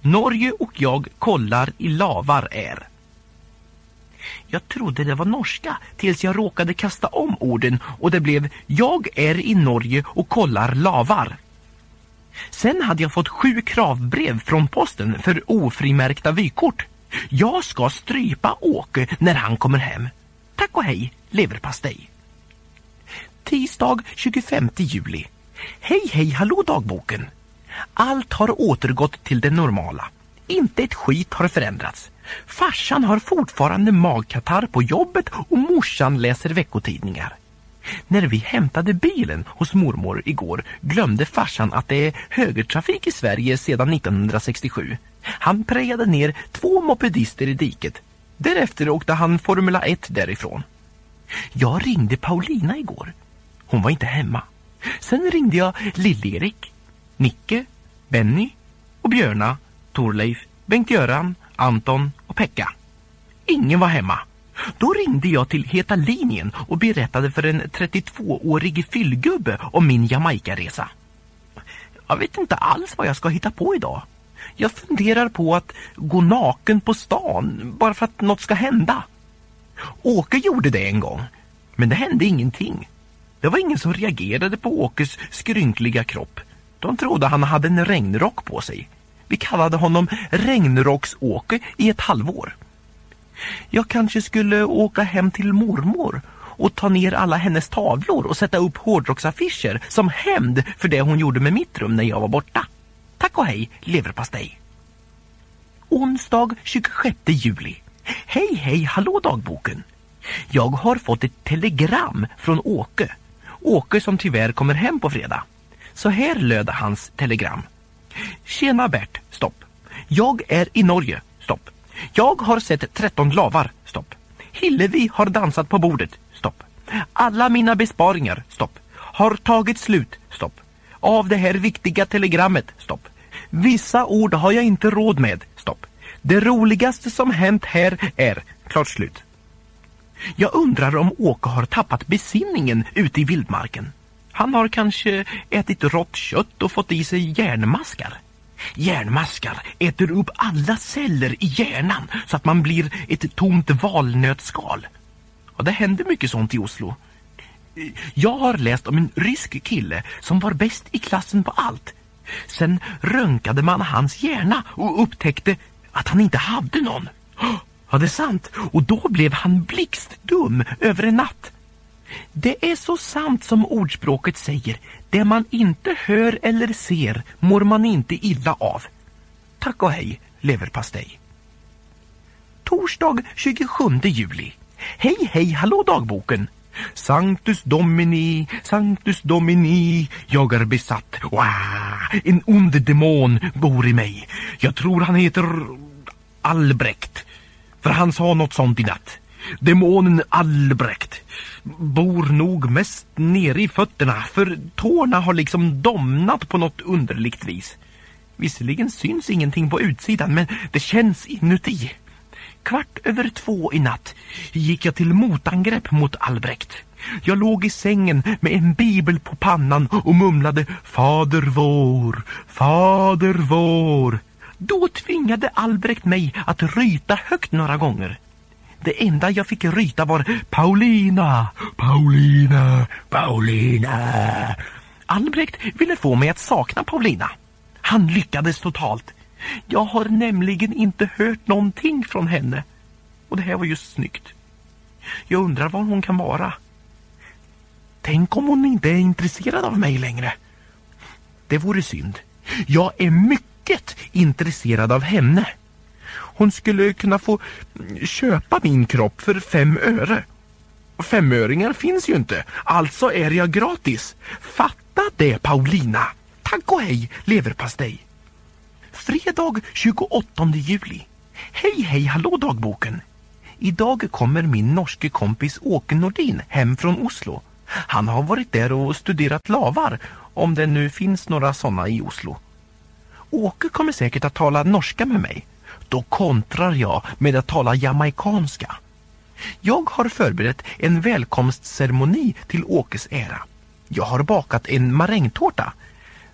Norge och jag kollar i lavar är. Jag trodde det var norska tills jag råkade kasta om orden och det blev Jag är i Norge och kollar lavar. Sen hade jag fått sju kravbrev från posten för ofrimärkta vykort. Jag ska strypa Åke när han kommer hem. Tack och hej, leverpastej. Tisdag 25 juli. Hej hej hallå dagboken. Allt har återgått till det normala. Inte ett skit har förändrats. Farsan har fortfarande magkatarr på jobbet och morsan läser veckotidningar. När vi hämtade bilen hos mormor igår glömde farsan att det är högertrafik i Sverige sedan 1967. Han prejade ner två mopedister i diket. Därefter åkte han Formula 1 därifrån. Jag ringde Paulina igår. Hon var inte hemma. Sen ringde jag Lill-Erik, Nicke, Benny och Björna, Torleif, Bengt-Göran, Anton och Pekka. Ingen var hemma. Då ringde jag till Heta linjen och berättade för en 32-årig fyllgubbe om min Jamaica-resa. Jag vet inte alls vad jag ska hitta på idag. Jag funderar på att gå naken på stan bara för att något ska hända. Åke gjorde det en gång, men det hände ingenting. Det var ingen som reagerade på Åkes skrynkliga kropp. De trodde han hade en regnrock på sig. Vi kallade honom Regnrocks-Åke i ett halvår. Jag kanske skulle åka hem till mormor och ta ner alla hennes tavlor och sätta upp hårdrocksaffischer som hämnd för det hon gjorde med mitt rum när jag var borta. Tack och hej, leverpastej. Onsdag 26 juli. Hej hej, hallå dagboken. Jag har fått ett telegram från Åke. Åke som tyvärr kommer hem på fredag. Så här löd hans telegram. Tjena Bert, stopp. Jag är i Norge. Stopp. Jag har sett 13 lavar. Stopp. Hillevi har dansat på bordet. Stopp. Alla mina besparingar. Stopp. Har tagit slut. Stopp. Av det här viktiga telegrammet. Stopp. Vissa ord har jag inte råd med. Stopp. Det roligaste som hänt här är... Klart slut. Jag undrar om Åke har tappat besinningen ute i vildmarken. Han har kanske ätit rått kött och fått i sig järnmaskar. Järnmaskar äter upp alla celler i hjärnan så att man blir ett tomt valnötskal. Och det händer mycket sånt i Oslo. Jag har läst om en rysk kille som var bäst i klassen på allt. Sen röntgade man hans hjärna och upptäckte att han inte hade någon. Ja, det är sant. Och då blev han blixtdum över en natt. Det är så sant som ordspråket säger. Det man inte hör eller ser mår man inte illa av. Tack och hej, leverpastej. Torsdag 27 juli. Hej, hej, hallå dagboken. Sanctus Domini, Sanctus Domini, jag är besatt. Wow, en ond demon bor i mig. Jag tror han heter Albrecht. För han sa något sånt i natt. Demonen Albrecht bor nog mest nere i fötterna för tårna har liksom domnat på något underligt vis. Visserligen syns ingenting på utsidan men det känns inuti. Kvart över två i natt gick jag till motangrepp mot Albrecht. Jag låg i sängen med en bibel på pannan och mumlade Fader vår, Fader vår. Då tvingade Albrecht mig att ryta högt några gånger. Det enda jag fick ryta var Paulina, Paulina, Paulina. Albrecht ville få mig att sakna Paulina. Han lyckades totalt. Jag har nämligen inte hört någonting från henne. Och det här var just snyggt. Jag undrar var hon kan vara. Tänk om hon inte är intresserad av mig längre. Det vore synd. Jag är mycket intresserad av henne. Hon skulle kunna få köpa min kropp för fem öre. Femöringar finns ju inte, alltså är jag gratis. Fatta det Paulina! Tack och hej, leverpastej! Fredag 28 juli. Hej hej hallå dagboken! Idag kommer min norske kompis Åke Nordin hem från Oslo. Han har varit där och studerat lavar, om det nu finns några sådana i Oslo. Åke kommer säkert att tala norska med mig. Då kontrar jag med att tala jamaikanska. Jag har förberett en välkomstceremoni till Åkes ära. Jag har bakat en marängtårta,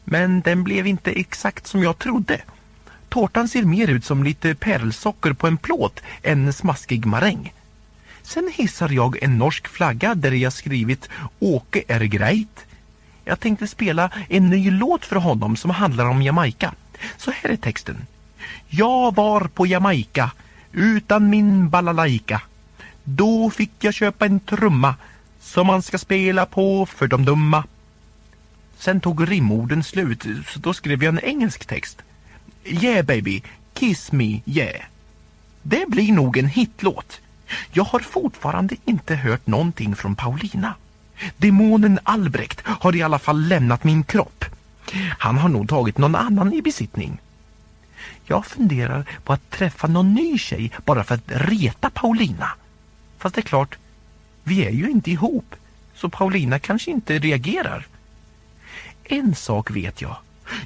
men den blev inte exakt som jag trodde. Tårtan ser mer ut som lite pärlsocker på en plåt än smaskig maräng. Sen hissar jag en norsk flagga där jag skrivit Åke är grejt. Jag tänkte spela en ny låt för honom som handlar om Jamaica. Så här är texten. Jag var på Jamaica utan min balalaika. Då fick jag köpa en trumma som man ska spela på för de dumma. Sen tog rimorden slut, så då skrev jag en engelsk text. Yeah baby, kiss me, yeah. Det blir nog en hitlåt. Jag har fortfarande inte hört någonting från Paulina. Demonen Albrecht har i alla fall lämnat min kropp. Han har nog tagit någon annan i besittning. Jag funderar på att träffa någon ny tjej bara för att reta Paulina. Fast det är klart, vi är ju inte ihop, så Paulina kanske inte reagerar. En sak vet jag.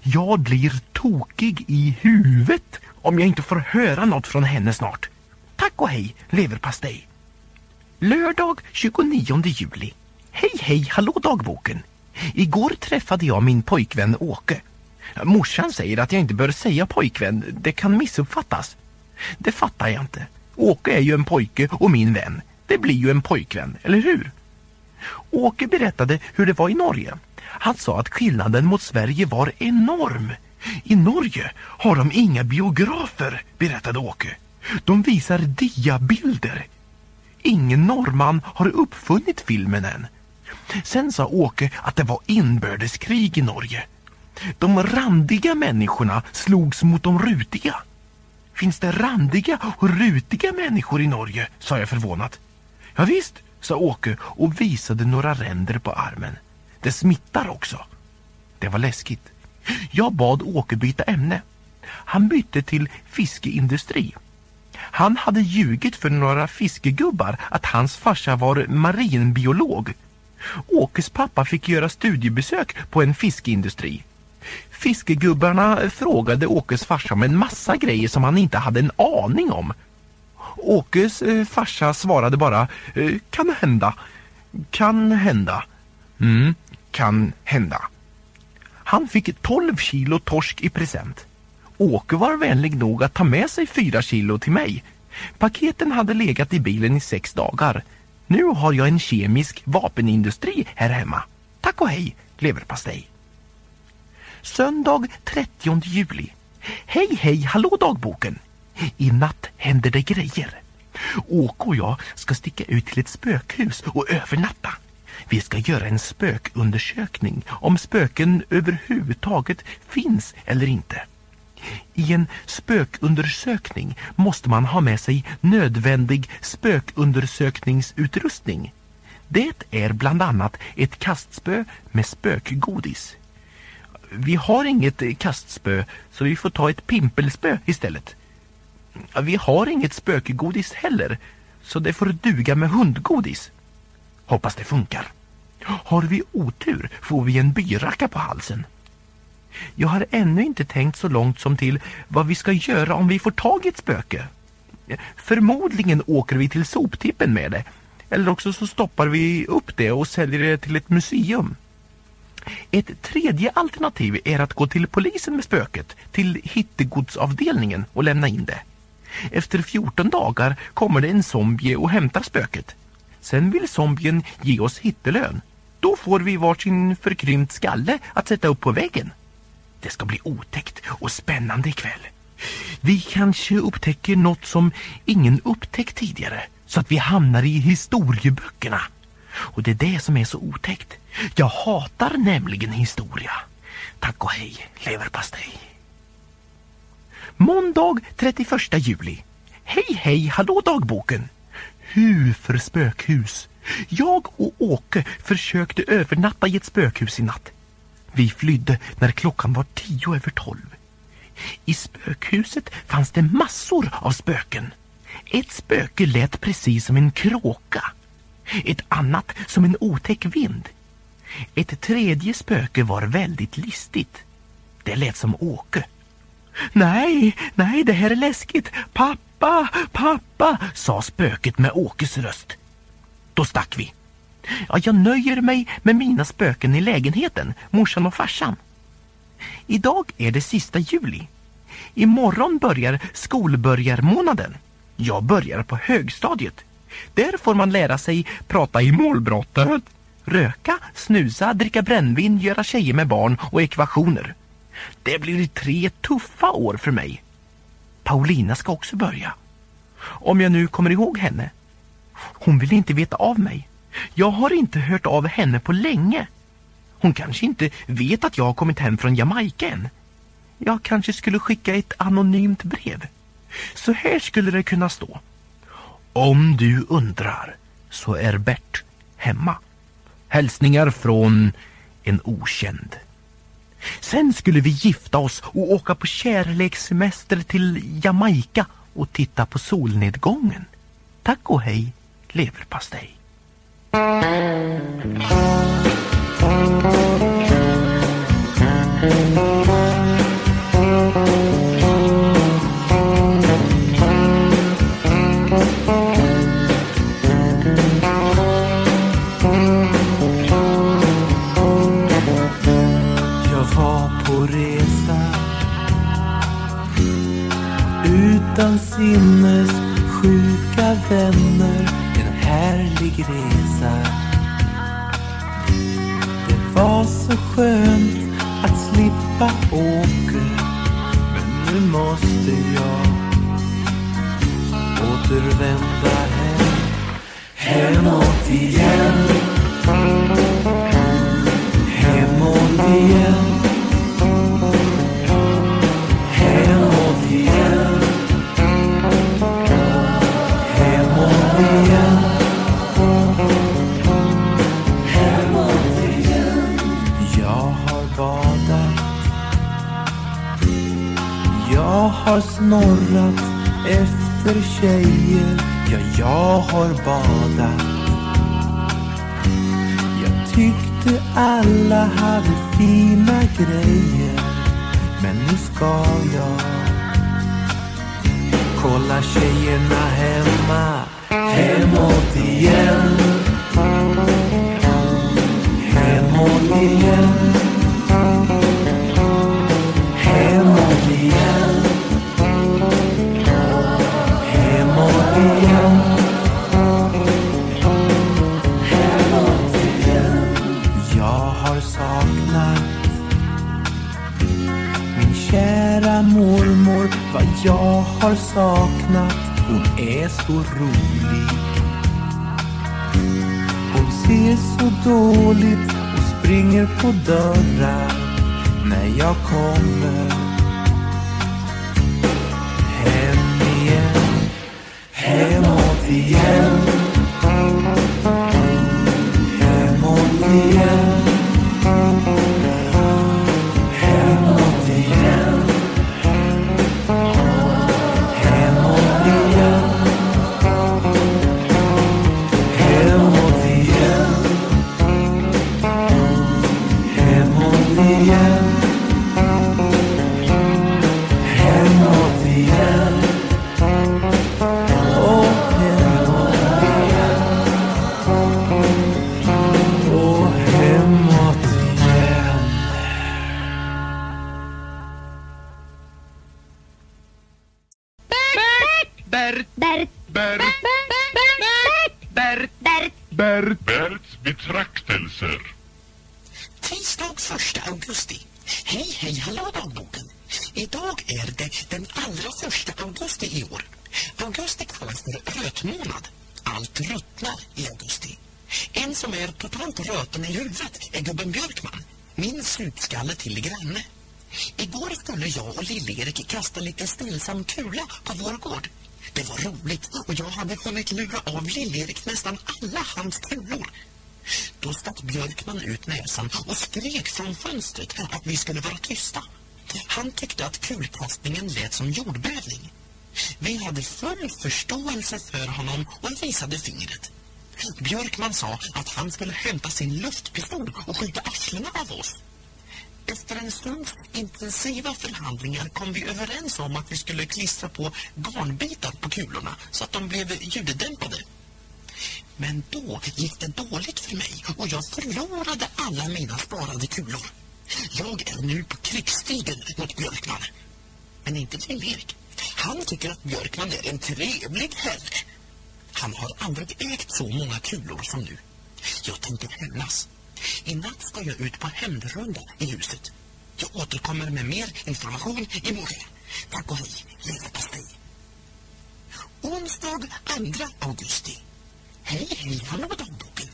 Jag blir tokig i huvudet om jag inte får höra något från henne snart. Tack och hej, leverpastej. Lördag 29 juli. Hej hej, hallå dagboken. Igår träffade jag min pojkvän Åke. Morsan säger att jag inte bör säga pojkvän, det kan missuppfattas. Det fattar jag inte. Åke är ju en pojke och min vän. Det blir ju en pojkvän, eller hur? Åke berättade hur det var i Norge. Han sa att skillnaden mot Sverige var enorm. I Norge har de inga biografer, berättade Åke. De visar diabilder. Ingen norrman har uppfunnit filmen än. Sen sa Åke att det var inbördeskrig i Norge. De randiga människorna slogs mot de rutiga. Finns det randiga och rutiga människor i Norge? sa jag förvånat. Ja, visst, sa Åke och visade några ränder på armen. Det smittar också. Det var läskigt. Jag bad Åke byta ämne. Han bytte till fiskeindustri. Han hade ljugit för några fiskegubbar att hans farsa var marinbiolog. Åkes pappa fick göra studiebesök på en fiskeindustri. Fiskegubbarna frågade Åkes farsa om en massa grejer som han inte hade en aning om. Åkes eh, farsa svarade bara eh, kan hända, kan hända, mm, kan hända. Han fick 12 kilo torsk i present. Åke var vänlig nog att ta med sig 4 kilo till mig. Paketen hade legat i bilen i sex dagar. Nu har jag en kemisk vapenindustri här hemma. Tack och hej, leverpastej. Söndag 30 juli. Hej hej, hallå dagboken. I natt händer det grejer. Åke och jag ska sticka ut till ett spökhus och övernatta. Vi ska göra en spökundersökning om spöken överhuvudtaget finns eller inte. I en spökundersökning måste man ha med sig nödvändig spökundersökningsutrustning. Det är bland annat ett kastspö med spökgodis. Vi har inget eh, kastspö så vi får ta ett pimpelspö istället. Vi har inget spökgodis heller så det får duga med hundgodis. Hoppas det funkar. Har vi otur får vi en byracka på halsen. Jag har ännu inte tänkt så långt som till vad vi ska göra om vi får tag i ett spöke. Förmodligen åker vi till soptippen med det. Eller också så stoppar vi upp det och säljer det till ett museum. Ett tredje alternativ är att gå till polisen med spöket, till hittegodsavdelningen och lämna in det. Efter 14 dagar kommer det en zombie och hämtar spöket. Sen vill zombien ge oss hittelön. Då får vi varsin förkrympt skalle att sätta upp på väggen. Det ska bli otäckt och spännande ikväll. Vi kanske upptäcker något som ingen upptäckt tidigare så att vi hamnar i historieböckerna. Och det är det som är så otäckt. Jag hatar nämligen historia. Tack och hej, leverpastej. Måndag 31 juli. Hej hej, hallå dagboken. Hu för spökhus. Jag och Åke försökte övernatta i ett spökhus i natt. Vi flydde när klockan var tio över tolv. I spökhuset fanns det massor av spöken. Ett spöke lät precis som en kråka. Ett annat som en otäck vind. Ett tredje spöke var väldigt listigt. Det lät som Åke. Nej, nej, det här är läskigt. Pappa, pappa, sa spöket med Åkes röst. Då stack vi. Ja, jag nöjer mig med mina spöken i lägenheten, morsan och farsan. Idag är det sista juli. Imorgon börjar skolbörjarmånaden. Jag börjar på högstadiet. Där får man lära sig prata i målbrottet, röka, snusa, dricka brännvin, göra tjejer med barn och ekvationer. Det blir tre tuffa år för mig. Paulina ska också börja. Om jag nu kommer ihåg henne. Hon vill inte veta av mig. Jag har inte hört av henne på länge. Hon kanske inte vet att jag har kommit hem från Jamaica än. Jag kanske skulle skicka ett anonymt brev. Så här skulle det kunna stå. Om du undrar så är Bert hemma. Hälsningar från en okänd. Sen skulle vi gifta oss och åka på kärlekssemester till Jamaica och titta på solnedgången. Tack och hej, leverpastej. Mm. Utan sinnes sjuka vänner En härlig resa. Det var så skönt att slippa åka Men nu måste jag återvända hem. Hemåt igen tjejer Ja, jag har badat. Jag tyckte alla hade fina grejer Men nu ska jag kolla tjejerna hemma Hemåt igen. Har saknat. Hon är så rolig. Hon ser så dåligt. Och springer på dörrar när jag kommer. Bert, Bert, Bert, Bert, Bert, Bert. Berts betraktelser. Tisdag 1 augusti. Hej, hej, hallå dagboken. Idag är det den allra första augusti i år. Augusti kallas för rötmånad. Allt ruttnar i augusti. En som är totalt röten i huvudet är gubben Björkman. Min slutskalle till granne. Igår skulle jag och Lill-Erik kasta lite stillsam kula på vår gård. Det var roligt och jag hade hunnit lura av Lill-Erik nästan alla hans kulor. Då stack Björkman ut näsan och skrek från fönstret att vi skulle vara tysta. Han tyckte att kulkastningen lät som jordbävning. Vi hade full förståelse för honom och visade fingret. Björkman sa att han skulle hämta sin luftpistol och skjuta arslena av oss. Efter en stunds intensiva förhandlingar kom vi överens om att vi skulle klistra på garnbitar på kulorna så att de blev ljuddämpade. Men då gick det dåligt för mig och jag förlorade alla mina sparade kulor. Jag är nu på krigsstigen mot Björkman. Men inte Lill-Erik. Han tycker att Björkman är en trevlig herre. Han har aldrig ägt så många kulor som nu. Jag tänker hämnas. I natt ska jag ut på hämndrunda i huset. Jag återkommer med mer information i morgon. Tack och hej, leverpastej. Onsdag 2 augusti. Hej, hej, hallå dagboken.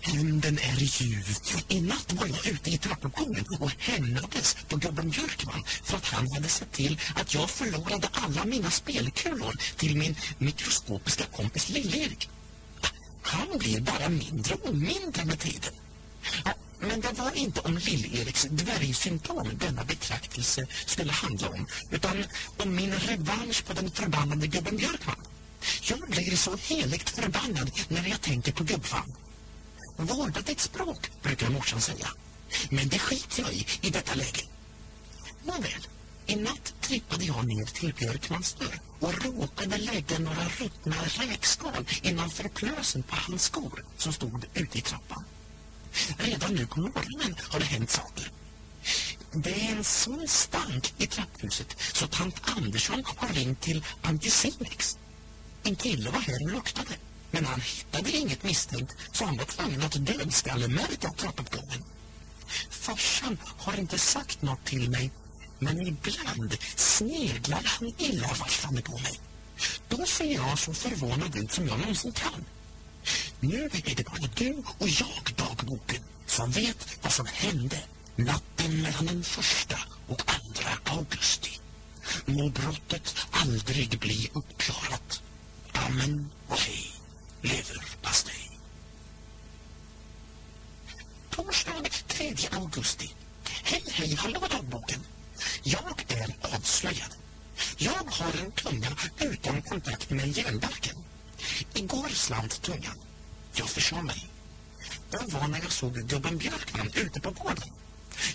Hämnden är ljuv. I natt var jag ute i trappuppgången och hämnades på gubben Björkman för att han hade sett till att jag förlorade alla mina spelkulor till min mikroskopiska kompis Lill-Erik. Han blir bara mindre och mindre med tiden. Ja, men det var inte om Lill-Eriks dvärgsymptom denna betraktelse skulle handla om, utan om min revansch på den förbannade gubben Björkman. Jag blir så heligt förbannad när jag tänker på gubbfan. Vårda ditt språk, brukar morsan säga. Men det skiter jag i i detta läge. Nåväl, i natt trippade jag ner till Björkmans dörr och råkade lägga några ruttna räkskal innanför plösen på hans skor som stod ute i trappan. Redan nu på morgonen har det hänt saker. Det är en sån stank i trapphuset så tant Andersson har ringt till Anticimex. En kille var här och luktade, men han hittade inget misstänkt så han var tvungen att dödskallemärka trappuppgången. Farsan har inte sagt något till mig, men ibland sneglar han illavarslande på mig. Då ser jag så förvånad ut som jag någonsin kan. Nu är det bara du och jag, dagboken, som vet vad som hände natten mellan den första och andra augusti. Må brottet aldrig bli uppklarat. Amen och hej, leverpastej. Torsdag 3 augusti. Hej, hej, hallå dagboken. Jag är avslöjad. Jag har en tunga utan kontakt med järnbarken. Igår slant tungan. Jag försade mig. Det var när jag såg gubben Björkman ute på gården.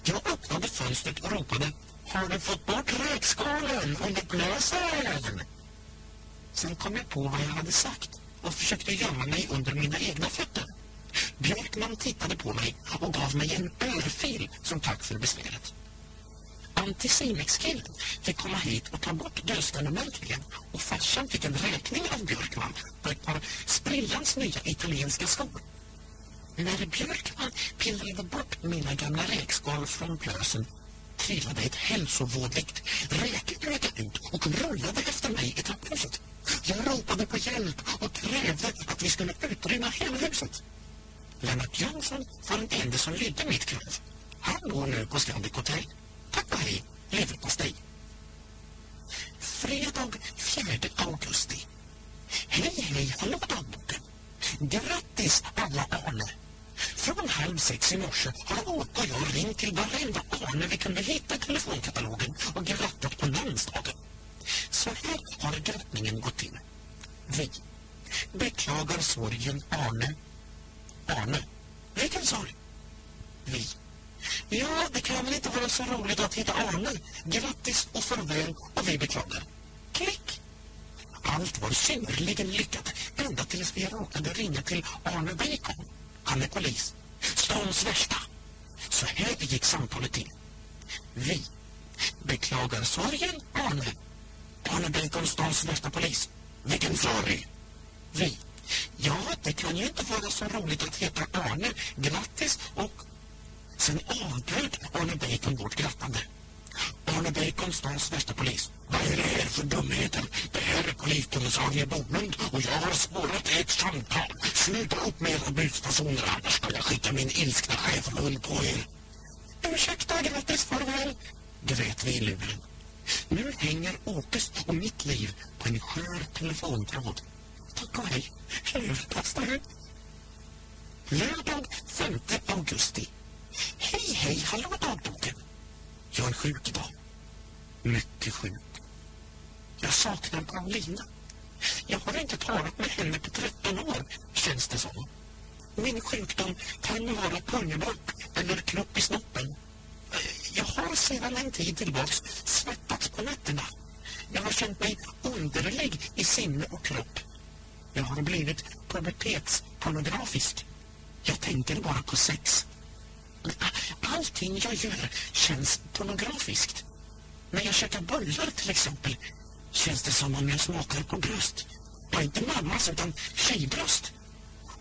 Jag öppnade fönstret och ropade Har du fått bort räkskalen under blåsen? Sen kom jag på vad jag hade sagt och försökte gömma mig under mina egna fötter. Björkman tittade på mig och gav mig en örfil som tack för besväret. Anticimex-killen fick komma hit och ta bort dödsställemärkningen och farsan fick en räkning av Björkman på ett par sprillans nya italienska skor. När Björkman pillrade bort mina gamla räkskal från plösen trillade ett hälsovådligt räköga ut och rullade efter mig i trapphuset. Jag ropade på hjälp och krävde att vi skulle utrymma hela huset. Lennart Jönsson var den enda som lydde mitt krav. Han går nu på Scandic Hotel. Tack och hej, leverpastej. Fredag 4 augusti. Hej, hej, hallå dagboken. Grattis alla Arne. Från halv sex i morse har Åke och jag ringt till varenda Arne vi kunde hitta i telefonkatalogen och grattat på namnsdagen. Så här har grattningen gått till. Vi beklagar sorgen Arne. Arne. Vilken sorg? Vi. Ja, det kan väl inte vara så roligt att hitta Arne. Grattis och farväl och vi beklagar. Klick! Allt var synnerligen lyckat ända tills vi råkade ringa till Arne Bacon. Han är polis. Stans värsta. Så här gick samtalet till. Vi beklagar sorgen, Arne. Arne Bacon, stans värsta polis. Vilken sorg! Vi. Ja, det kan ju inte vara så roligt att heta Arne. Grattis och... Sen avbröt Arne Bacon vårt grattande. Arne Bacon, stans värsta polis. Vad är det här för dumheter? Det här är poliskommissarie Bolund och jag har spårat ett samtal. Sluta upp med era budstationer annars ska jag skicka min ilskna chefhund på er. Ursäkta, grattis, farväl, grät vi i luren. Nu hänger Åkes och mitt liv på en skör telefontråd. Tack och hej, leverpastej. Lördag 5 augusti. Hej, hej, hallå dagboken. Jag är sjuk idag. Mycket sjuk. Jag saknar Paulina. Jag har inte talat med henne på 13 år, känns det som. Min sjukdom kan vara pungebock eller knopp i snoppen. Jag har sedan en tid tillbaks svettats på nätterna. Jag har känt mig underlig i sinne och kropp. Jag har blivit pubertetspornografisk. Jag tänker bara på sex. Ah, allting jag gör känns pornografiskt. När jag käkar bullar till exempel känns det som om jag smakar på bröst. Ja, inte mammas utan tjejbröst.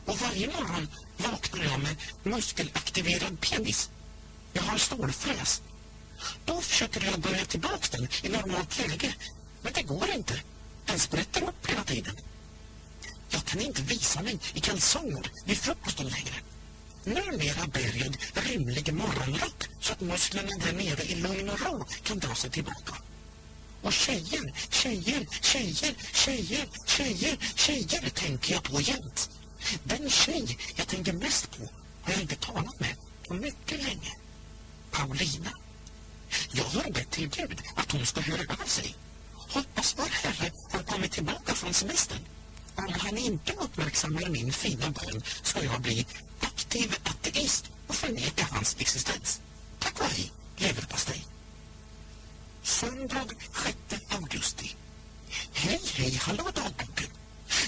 Och varje morgon vaknar jag med muskelaktiverad penis. Jag har stålfräs. Då försöker jag börja tillbaka den i normalt läge. Men det går inte. Den sprätter upp hela tiden. Jag kan inte visa mig i kalsonger vid frukosten längre. Numera bär jag rimlig morgonrock så att musklerna där nere i lugn och ro kan dra sig tillbaka. Och tjejer, tjejer, tjejer, tjejer, tjejer, tjejer tänker jag på jämt. Den tjej jag tänker mest på har jag inte talat med på mycket länge. Paulina. Jag har bett till Gud att hon ska höra av sig. Hoppas vår Herre har kommit tillbaka från semestern. Om han inte uppmärksammar min fina bön ska jag bli aktiv ateist och förneka hans existens. Tack vare leverpastej. Söndag 6 augusti. Hej, hej, hallå dagboken.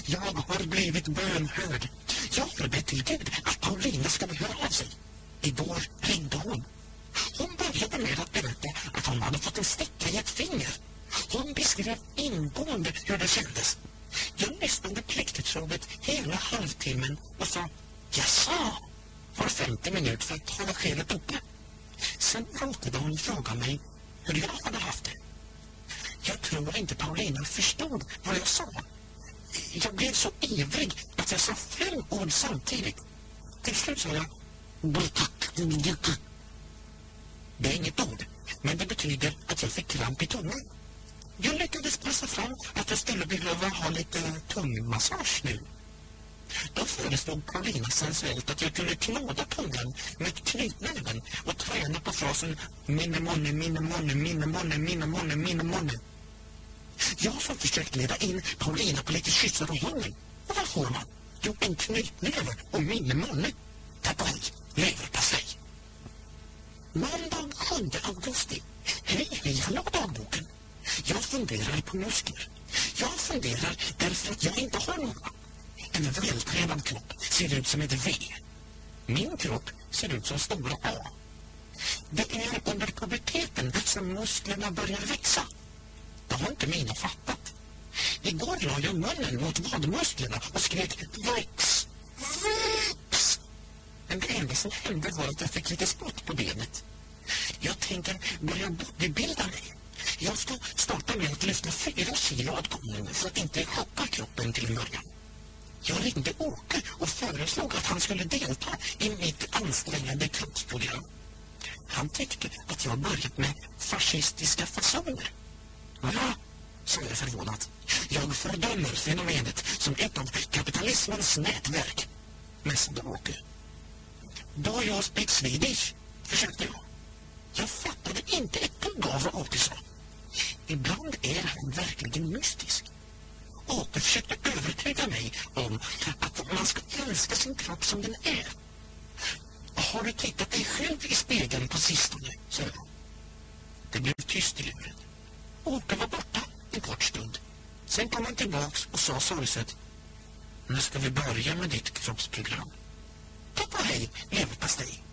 Jag har blivit bönhörd. Jag har bett till Gud att Paulina ska höra av sig. Igår ringde hon. Hon började med att berätta att hon hade fått en sticka i ett finger. Hon beskrev ingående hur det kändes. Jag lyssnade plikttroget hela halvtimmen och sa Jaså? Var femte minut för att hålla skenet uppe. Sen råkade hon fråga mig hur jag hade haft det. Jag tror inte Paulina förstod vad jag sa. Jag blev så ivrig att jag sa fem ord samtidigt. Till slut sa jag Det är inget ord, men det betyder att jag fick kramp i tungan. Jag lyckades pressa fram att jag skulle behöva ha lite tungmassage nu. Då föreslog Paulina sensuellt att jag kunde knåda pungen med knytnäven och träna på frasen minne monne, minne monne, minne monne, minne monne, minne monne. Jag som försökt leda in Paulina på lite kyssar och hångel. Och vad får man? Jo, en knytnäve och minne monne. och hej, leverpastej. Måndag 7 augusti. Hej, hej, hallå dagboken. Jag funderar på muskler. Jag funderar därför att jag inte har några. En vältränad kropp ser ut som ett V. Min kropp ser ut som stora A. Det är under puberteten som musklerna börjar växa. Det har inte mina fattat. Igår la jag munnen mot vadmusklerna och skrek väx, väx. Men det enda som hände var att jag fick lite spott på benet. Jag tänker börja bodybuilda mig. Jag ska starta med att lyfta fyra kilo åt gången för att inte chocka kroppen till en början. Jag ringde Åke och föreslog att han skulle delta i mitt ansträngande kuppprogram. Han tyckte att jag börjat med fascistiska fasoner. Va? sa jag förvånat. Jag fördömer fenomenet som ett av kapitalismens nätverk. Mässade Åke. Då jag speak Swedish, försökte jag. Jag fattade inte ett dugg av vad Åke sa. Ibland är han verkligen mystisk apor försökte övertyga mig om att man ska älska sin kropp som den är. Har du tittat dig själv i spegeln på sistone? sa jag. Det blev tyst i luren. Åke var borta en kort stund. Sen kom han tillbaks och sa sorgset. Nu ska vi börja med ditt kroppsprogram. Tack och hej, leverpastej.